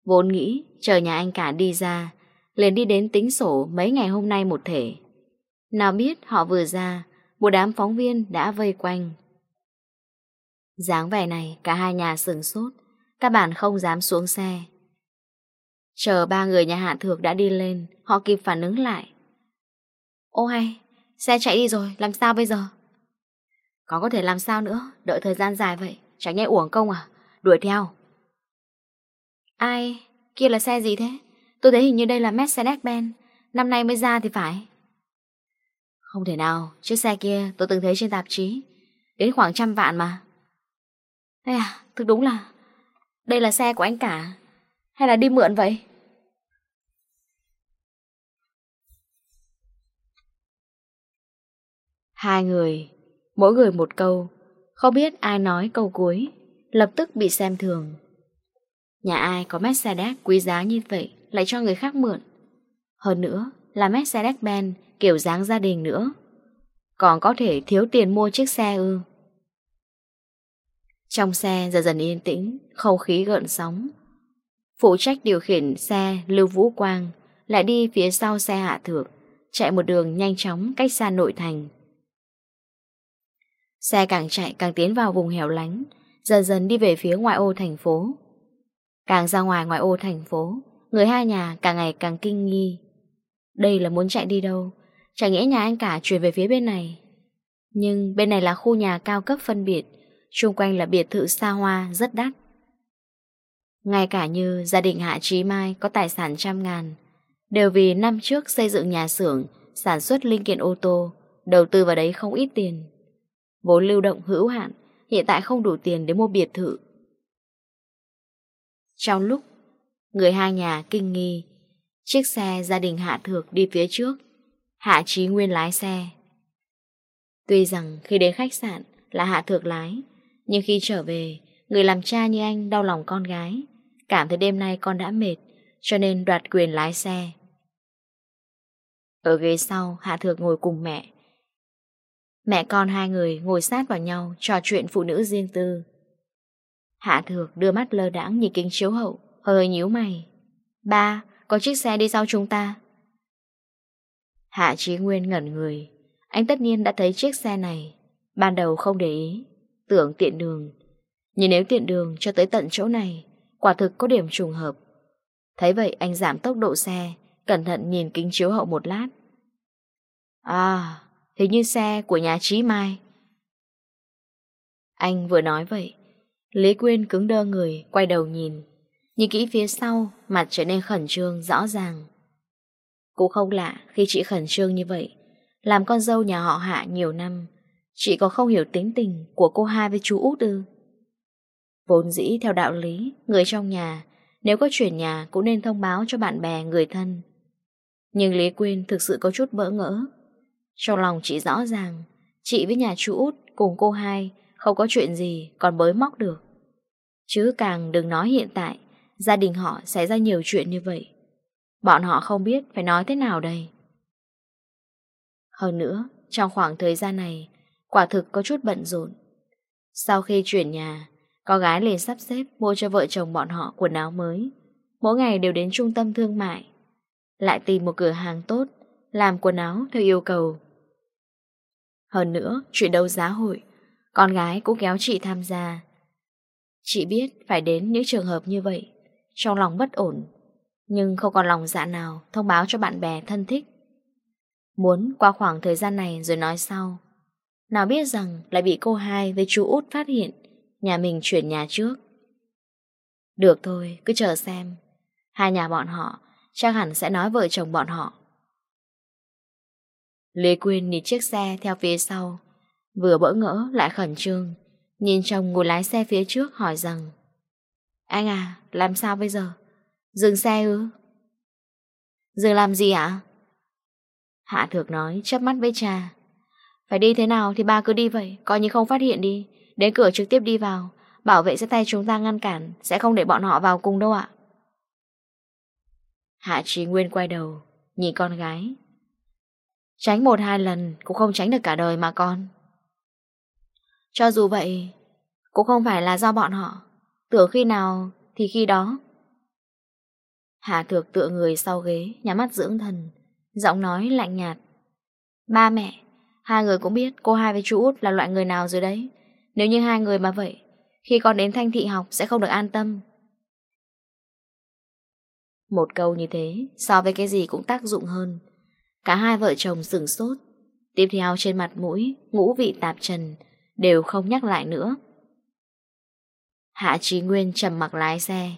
Vốn nghĩ chờ nhà anh cả đi ra, liền đi đến tính sổ mấy ngày hôm nay một thể. Nào biết họ vừa ra, một đám phóng viên đã vây quanh. dáng vẻ này cả hai nhà sừng sốt, các bạn không dám xuống xe. Chờ ba người nhà Hạ Thược đã đi lên, họ kịp phản ứng lại. Ô hay, xe chạy đi rồi, làm sao bây giờ? Có có thể làm sao nữa, đợi thời gian dài vậy, chẳng nghe uổng công à, đuổi theo. Ai, kia là xe gì thế? Tôi thấy hình như đây là Mercedes-Benz, năm nay mới ra thì phải. Không thể nào, chiếc xe kia tôi từng thấy trên tạp chí, đến khoảng trăm vạn mà. Ê à, thực đúng là, đây là xe của anh cả, hay là đi mượn vậy? Hai người, mỗi người một câu, không biết ai nói câu cuối, lập tức bị xem thường. Nhà ai có Mercedes quý giá như vậy lại cho người khác mượn. Hơn nữa là Mercedes-Benz kiểu dáng gia đình nữa. Còn có thể thiếu tiền mua chiếc xe ư. Trong xe dần dần yên tĩnh, không khí gợn sóng, Phụ trách điều khiển xe Lưu Vũ Quang lại đi phía sau xe hạ thược, chạy một đường nhanh chóng cách xa nội thành. Xe càng chạy càng tiến vào vùng hẻo lánh, dần dần đi về phía ngoại ô thành phố. Càng ra ngoài ngoại ô thành phố, người hai nhà càng ngày càng kinh nghi. Đây là muốn chạy đi đâu? Chả nghĩa nhà anh cả chuyển về phía bên này. Nhưng bên này là khu nhà cao cấp phân biệt, xung quanh là biệt thự xa hoa rất đắt. Ngay cả như gia đình Hạ Trí Mai có tài sản trăm ngàn, đều vì năm trước xây dựng nhà xưởng, sản xuất linh kiện ô tô, đầu tư vào đấy không ít tiền. Vốn lưu động hữu hạn, hiện tại không đủ tiền để mua biệt thự. Trong lúc, người hai nhà kinh nghi, chiếc xe gia đình Hạ Thược đi phía trước, Hạ Trí Nguyên lái xe. Tuy rằng khi đến khách sạn là Hạ Thược lái, nhưng khi trở về, người làm cha như anh đau lòng con gái, Cảm thấy đêm nay con đã mệt Cho nên đoạt quyền lái xe. Ở ghế sau Hạ Thược ngồi cùng mẹ. Mẹ con hai người ngồi sát vào nhau Trò chuyện phụ nữ riêng tư. Hạ Thược đưa mắt lơ đãng Nhìn kính chiếu hậu Hơi nhíu mày. Ba, có chiếc xe đi sau chúng ta. Hạ Chí Nguyên ngẩn người. Anh tất nhiên đã thấy chiếc xe này. Ban đầu không để ý Tưởng tiện đường. Nhưng nếu tiện đường cho tới tận chỗ này Quả thực có điểm trùng hợp. Thấy vậy, anh giảm tốc độ xe, Cẩn thận nhìn kính chiếu hậu một lát. À Hình như xe của nhà Chí Mai. Anh vừa nói vậy, Lý Quyên cứng đơ người, Quay đầu nhìn. Nhìn kỹ phía sau, Mặt trở nên khẩn trương, rõ ràng. Cũng không lạ khi chị khẩn trương như vậy, Làm con dâu nhà họ hạ nhiều năm, Chị có không hiểu tính tình của cô hai với chú út ư? Vốn dĩ theo đạo lý, người trong nhà, nếu có chuyển nhà cũng nên thông báo cho bạn bè, người thân. Nhưng Lý Quyên thực sự có chút bỡ ngỡ. Trong lòng chị rõ ràng, chị với nhà chú Út cùng cô hai không có chuyện gì còn bới móc được. Chứ càng đừng nói hiện tại, gia đình họ xảy ra nhiều chuyện như vậy. Bọn họ không biết phải nói thế nào đây. Hơn nữa, trong khoảng thời gian này, quả thực có chút bận rộn. Sau khi chuyển nhà, có gái liền sắp xếp mua cho vợ chồng bọn họ quần áo mới. Mỗi ngày đều đến trung tâm thương mại. Lại tìm một cửa hàng tốt, làm quần áo theo yêu cầu. Hơn nữa, chuyện đấu giá hội, con gái cũng kéo chị tham gia. Chị biết phải đến những trường hợp như vậy, trong lòng bất ổn, nhưng không còn lòng dạ nào thông báo cho bạn bè thân thích. Muốn qua khoảng thời gian này rồi nói sau. Nào biết rằng lại bị cô hai với chú út phát hiện nhà mình chuyển nhà trước. Được thôi, cứ chờ xem. Hai nhà bọn họ chắc hẳn sẽ nói vợ chồng bọn họ. Lê Quyên nhìn chiếc xe theo phía sau, vừa bỡ ngỡ lại khẩn trương, nhìn chồng ngồi lái xe phía trước hỏi rằng Anh à, làm sao bây giờ? Dừng xe ư? Dừng làm gì ạ? Hạ Thược nói, chấp mắt với cha. Phải đi thế nào thì ba cứ đi vậy, coi như không phát hiện đi. Đến cửa trực tiếp đi vào, Bảo vệ sẽ tay chúng ta ngăn cản, Sẽ không để bọn họ vào cùng đâu ạ. Hạ Trí Nguyên quay đầu, Nhìn con gái. Tránh một hai lần Cũng không tránh được cả đời mà con. Cho dù vậy, Cũng không phải là do bọn họ. Tưởng khi nào thì khi đó. Hạ thược tựa người sau ghế, Nhắm mắt dưỡng thần, Giọng nói lạnh nhạt. Ba mẹ, Hai người cũng biết cô hai với chú út là loại người nào rồi đấy. Nếu như hai người mà vậy, Khi con đến thanh thị học sẽ không được an tâm. Một câu như thế, So với cái gì cũng tác dụng hơn. Cả hai vợ chồng sừng sốt. Tiếp theo trên mặt mũi, Ngũ vị tạp trần, Đều không nhắc lại nữa. Hạ Trí Nguyên trầm mặc lái xe,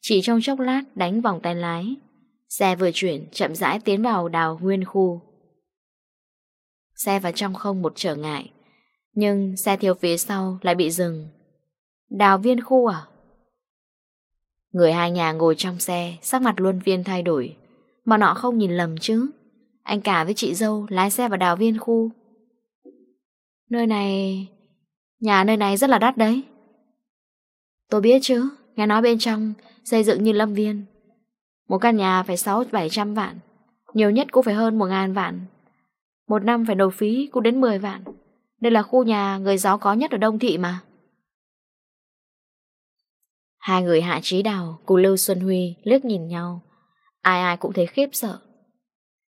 Chỉ trong chốc lát đánh vòng tay lái. Xe vừa chuyển, chậm rãi tiến vào đào nguyên khu. Xe vào trong không một trở ngại. Nhưng xe thiếu phía sau lại bị dừng. Đào viên khu à? Người hai nhà ngồi trong xe, Sắc mặt luôn viên thay đổi. Mà nọ không nhìn lầm chứ. Anh cả với chị dâu lái xe vào đào viên khu. Nơi này... Nhà nơi này rất là đắt đấy. Tôi biết chứ, Nghe nói bên trong xây dựng như lâm viên. Một căn nhà phải 6-700 vạn, Nhiều nhất cũng phải hơn 1.000 vạn. Một năm phải nộp phí cũng đến 10 vạn. Đây là khu nhà người giáo có nhất ở Đông Thị mà. Hai người Hạ Trí Đào cùng Lưu Xuân Huy liếc nhìn nhau. Ai ai cũng thấy khiếp sợ.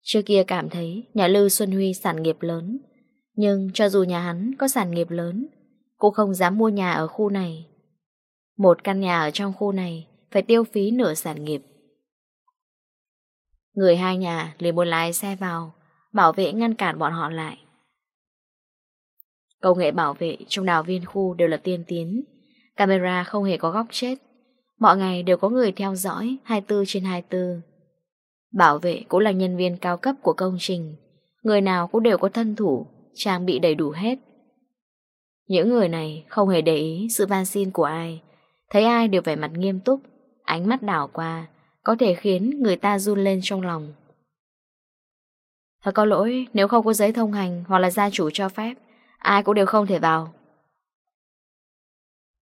Trước kia cảm thấy nhà Lưu Xuân Huy sản nghiệp lớn. Nhưng cho dù nhà hắn có sản nghiệp lớn, cũng không dám mua nhà ở khu này. Một căn nhà ở trong khu này phải tiêu phí nửa sản nghiệp. Người hai nhà liền muốn lái xe vào, bảo vệ ngăn cản bọn họ lại. Công nghệ bảo vệ trong đào viên khu đều là tiên tiến. Camera không hề có góc chết. Mọi ngày đều có người theo dõi 24 trên 24. Bảo vệ cũng là nhân viên cao cấp của công trình. Người nào cũng đều có thân thủ, trang bị đầy đủ hết. Những người này không hề để ý sự van xin của ai. Thấy ai đều vẻ mặt nghiêm túc, ánh mắt đảo qua, có thể khiến người ta run lên trong lòng. Thật có lỗi, nếu không có giấy thông hành hoặc là gia chủ cho phép, Ai cũng đều không thể vào.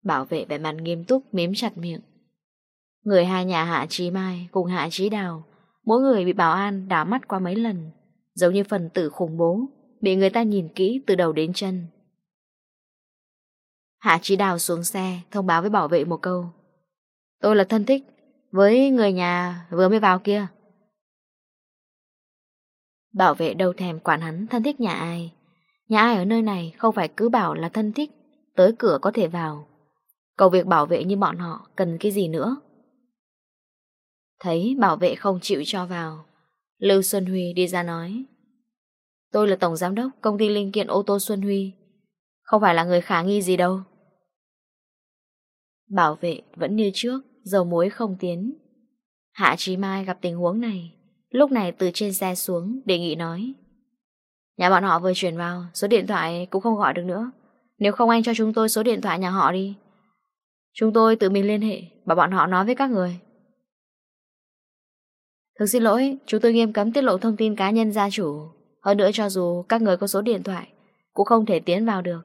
Bảo vệ vẻ mặt nghiêm túc, mím chặt miệng. Người hai nhà Hạ Trí Mai cùng Hạ Trí Đào, Mỗi người bị bảo an đảo mắt qua mấy lần, Giống như phần tử khủng bố, Bị người ta nhìn kỹ từ đầu đến chân. Hạ Trí Đào xuống xe, Thông báo với bảo vệ một câu. Tôi là thân thích Với người nhà vừa mới vào kia. Bảo vệ đâu thèm quản hắn, thân thích nhà ai. Nhà ai ở nơi này không phải cứ bảo là thân thích, tới cửa có thể vào. Cầu việc bảo vệ như bọn họ cần cái gì nữa. Thấy bảo vệ không chịu cho vào, Lưu Xuân Huy đi ra nói. Tôi là tổng giám đốc công ty linh kiện ô tô Xuân Huy, không phải là người khả nghi gì đâu. Bảo vệ vẫn như trước, dầu muối không tiến. Hạ Trí Mai gặp tình huống này, lúc này từ trên xe xuống đề nghị nói. Nhà bọn họ vừa chuyển vào, số điện thoại cũng không gọi được nữa. Nếu không anh cho chúng tôi số điện thoại nhà họ đi. Chúng tôi tự mình liên hệ, bảo bọn họ nói với các người. Thực xin lỗi, chúng tôi nghiêm cấm tiết lộ thông tin cá nhân gia chủ. Hơn nữa cho dù các người có số điện thoại, cũng không thể tiến vào được.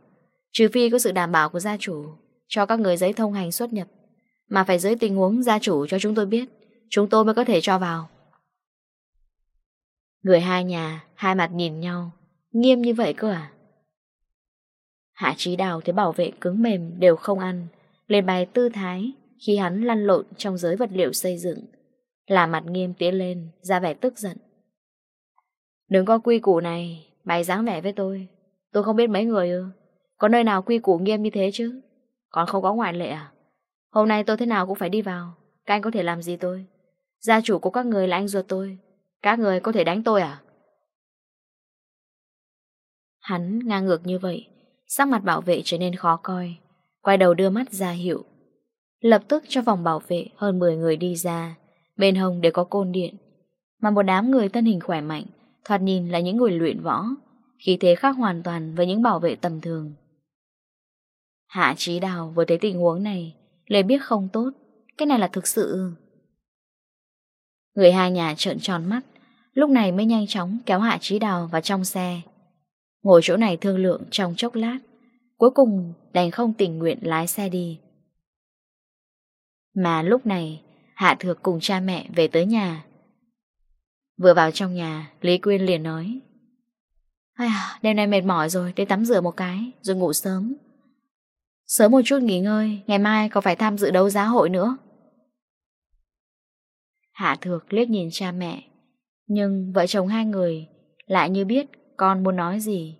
Trừ phi có sự đảm bảo của gia chủ, cho các người giấy thông hành xuất nhập. Mà phải dưới tình huống gia chủ cho chúng tôi biết, chúng tôi mới có thể cho vào. Người hai nhà, hai mặt nhìn nhau, Nghiêm như vậy cơ à? Hạ trí đào thấy bảo vệ cứng mềm đều không ăn, lên bài tư thái khi hắn lăn lộn trong giới vật liệu xây dựng. Là mặt nghiêm tiến lên, ra vẻ tức giận. Đừng có quy củ này, mày dáng vẻ với tôi. Tôi không biết mấy người ư. Có nơi nào quy củ nghiêm như thế chứ? Còn không có ngoại lệ à? Hôm nay tôi thế nào cũng phải đi vào. Các anh có thể làm gì tôi? Gia chủ của các người là anh ruột tôi. Các người có thể đánh tôi à? Hắn ngang ngược như vậy, sắc mặt bảo vệ trở nên khó coi, quay đầu đưa mắt ra hiệu. Lập tức cho vòng bảo vệ hơn 10 người đi ra, bên hồng đều có côn điện. Mà một đám người thân hình khỏe mạnh, thoạt nhìn là những người luyện võ, khí thế khác hoàn toàn với những bảo vệ tầm thường. Hạ trí đào vừa thấy tình huống này, lời biết không tốt, cái này là thực sự. Người hai nhà trợn tròn mắt, lúc này mới nhanh chóng kéo hạ trí đào vào trong xe, Ngồi chỗ này thương lượng trong chốc lát, Cuối cùng đành không tình nguyện lái xe đi. Mà lúc này, Hạ Thược cùng cha mẹ về tới nhà. Vừa vào trong nhà, Lý Quyên liền nói đêm nay mệt mỏi rồi Đi tắm rửa một cái, rồi ngủ sớm. Sớm một chút nghỉ ngơi, Ngày mai còn phải tham dự đấu giá hội nữa? Hạ Thược liếc nhìn cha mẹ, Nhưng vợ chồng hai người Lại như biết con muốn nói gì?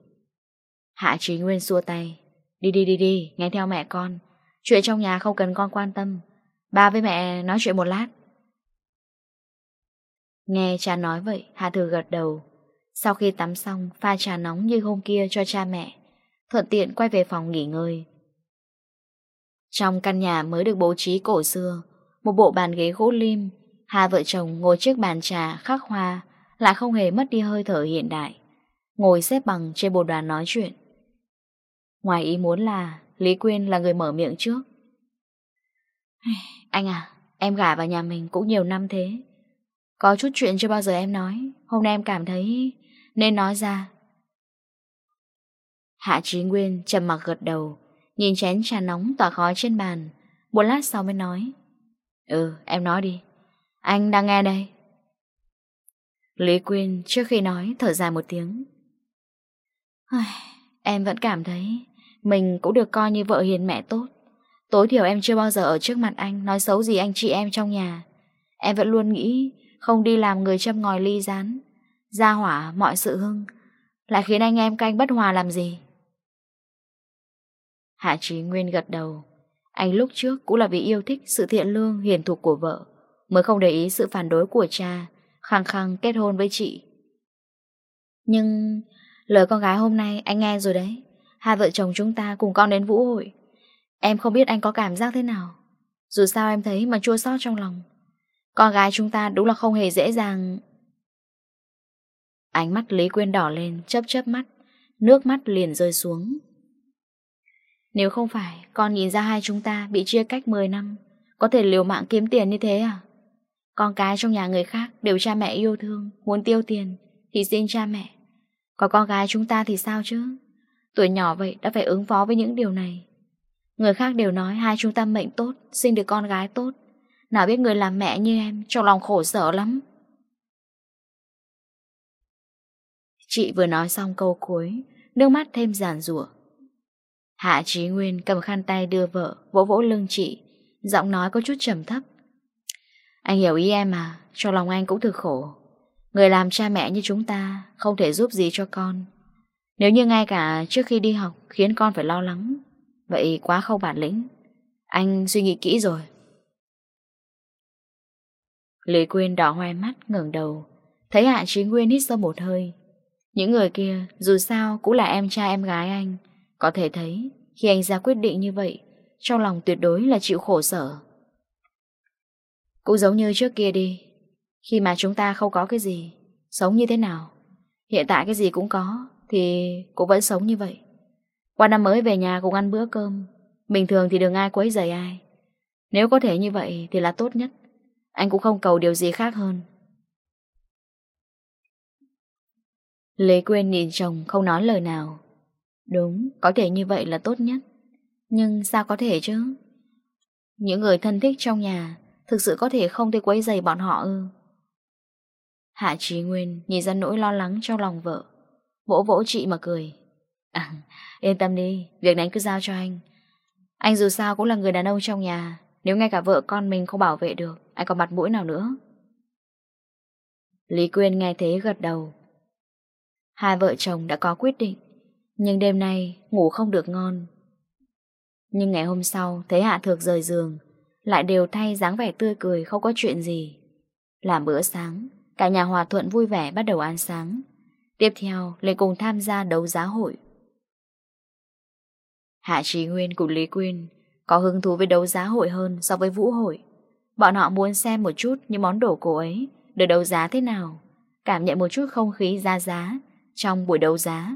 Hạ Trí Nguyên xua tay. Đi đi đi đi, nghe theo mẹ con. Chuyện trong nhà không cần con quan tâm. Ba với mẹ nói chuyện một lát. Nghe cha nói vậy, Hạ Thừa gật đầu. Sau khi tắm xong, pha trà nóng như hôm kia cho cha mẹ. Thuận tiện quay về phòng nghỉ ngơi. Trong căn nhà mới được bố trí cổ xưa, một bộ bàn ghế gỗ lim, hai vợ chồng ngồi trước bàn trà khắc hoa, lại không hề mất đi hơi thở hiện đại. Ngồi xếp bằng trên bồ đoàn nói chuyện. Ngoài ý muốn là Lý Quyên là người mở miệng trước. Anh à Em gả vào nhà mình cũng nhiều năm thế. Có chút chuyện chưa bao giờ em nói. Hôm nay em cảm thấy Nên nói ra. Hạ Trí Nguyên trầm mặc gật đầu, Nhìn chén trà nóng tỏa khói trên bàn. Một lát sau mới nói Ừ em nói đi. Anh đang nghe đây. Lý Quyên trước khi nói thở dài một tiếng Ai, em vẫn cảm thấy mình cũng được coi như vợ hiền mẹ tốt. Tối thiểu em chưa bao giờ ở trước mặt anh nói xấu gì anh chị em trong nhà. Em vẫn luôn nghĩ không đi làm người châm ngòi ly rán. Gia hỏa mọi sự hưng lại khiến anh em canh bất hòa làm gì. Hạ Trí Nguyên gật đầu. Anh lúc trước cũng là vì yêu thích sự thiện lương hiền thục của vợ mới không để ý sự phản đối của cha khăng khăng kết hôn với chị. Nhưng Lời con gái hôm nay anh nghe rồi đấy. Hai vợ chồng chúng ta cùng con đến vũ hội. Em không biết anh có cảm giác thế nào. Dù sao em thấy mà chua xót trong lòng. Con gái chúng ta đúng là không hề dễ dàng. Ánh mắt Lý Quyên đỏ lên, Chớp chớp mắt. Nước mắt liền rơi xuống. Nếu không phải con nhìn ra hai chúng ta Bị chia cách 10 năm, Có thể liều mạng kiếm tiền như thế à? Con cái trong nhà người khác đều cha mẹ yêu thương, Muốn tiêu tiền thì xin cha mẹ. Có con gái chúng ta thì sao chứ? Tuổi nhỏ vậy đã phải ứng phó với những điều này. Người khác đều nói hai chúng ta mệnh tốt, Sinh được con gái tốt. Nào biết người làm mẹ như em, Trong lòng khổ sở lắm. Chị vừa nói xong câu cuối, Nước mắt thêm giàn rủa Hạ Trí Nguyên cầm khăn tay đưa vợ, Vỗ vỗ lưng chị, Giọng nói có chút trầm thấp. Anh hiểu ý em à Trong lòng anh cũng thực khổ. Người làm cha mẹ như chúng ta không thể giúp gì cho con. Nếu như ngay cả trước khi đi học khiến con phải lo lắng, vậy quá không bản lĩnh. Anh suy nghĩ kỹ rồi. Lý Quyên đỏ hoe mắt ngẩng đầu, thấy Hạ trí Nguyên hít sâu một hơi. Những người kia dù sao cũng là em trai em gái anh, có thể thấy khi anh ra quyết định như vậy, trong lòng tuyệt đối là chịu khổ sở. Cũng giống như trước kia đi khi mà chúng ta không có cái gì Sống như thế nào Hiện tại cái gì cũng có Thì cũng vẫn sống như vậy. Qua năm mới về nhà cùng ăn bữa cơm Bình thường thì đừng ai quấy rầy ai. Nếu có thể như vậy thì là tốt nhất Anh cũng không cầu điều gì khác hơn. Lê Quyên nhìn chồng không nói lời nào. Đúng, có thể như vậy là tốt nhất. Nhưng sao có thể chứ? Những người thân thích trong nhà Thực sự có thể không thể quấy rầy bọn họ ư? Hạ Trí Nguyên nhìn ra nỗi lo lắng trong lòng vợ. Vỗ vỗ chị mà cười. À, Yên tâm đi Việc này cứ giao cho anh. Anh dù sao cũng là người đàn ông trong nhà. Nếu ngay cả vợ con mình không bảo vệ được Anh còn mặt mũi nào nữa? Lý Quyên nghe thế gật đầu. Hai vợ chồng đã có quyết định Nhưng đêm nay ngủ không được ngon. Nhưng ngày hôm sau Thấy Hạ Thược rời giường Lại đều thay dáng vẻ tươi cười không có chuyện gì. Làm bữa sáng Cả nhà hòa thuận vui vẻ bắt đầu ăn sáng. Tiếp theo lên cùng tham gia đấu giá hội. Hạ Trí Nguyên cùng Lý Quyên Có hứng thú với đấu giá hội hơn so với vũ hội. Bọn họ muốn xem một chút những món đồ cổ ấy, Được đấu giá thế nào, Cảm nhận một chút không khí ra giá Trong buổi đấu giá.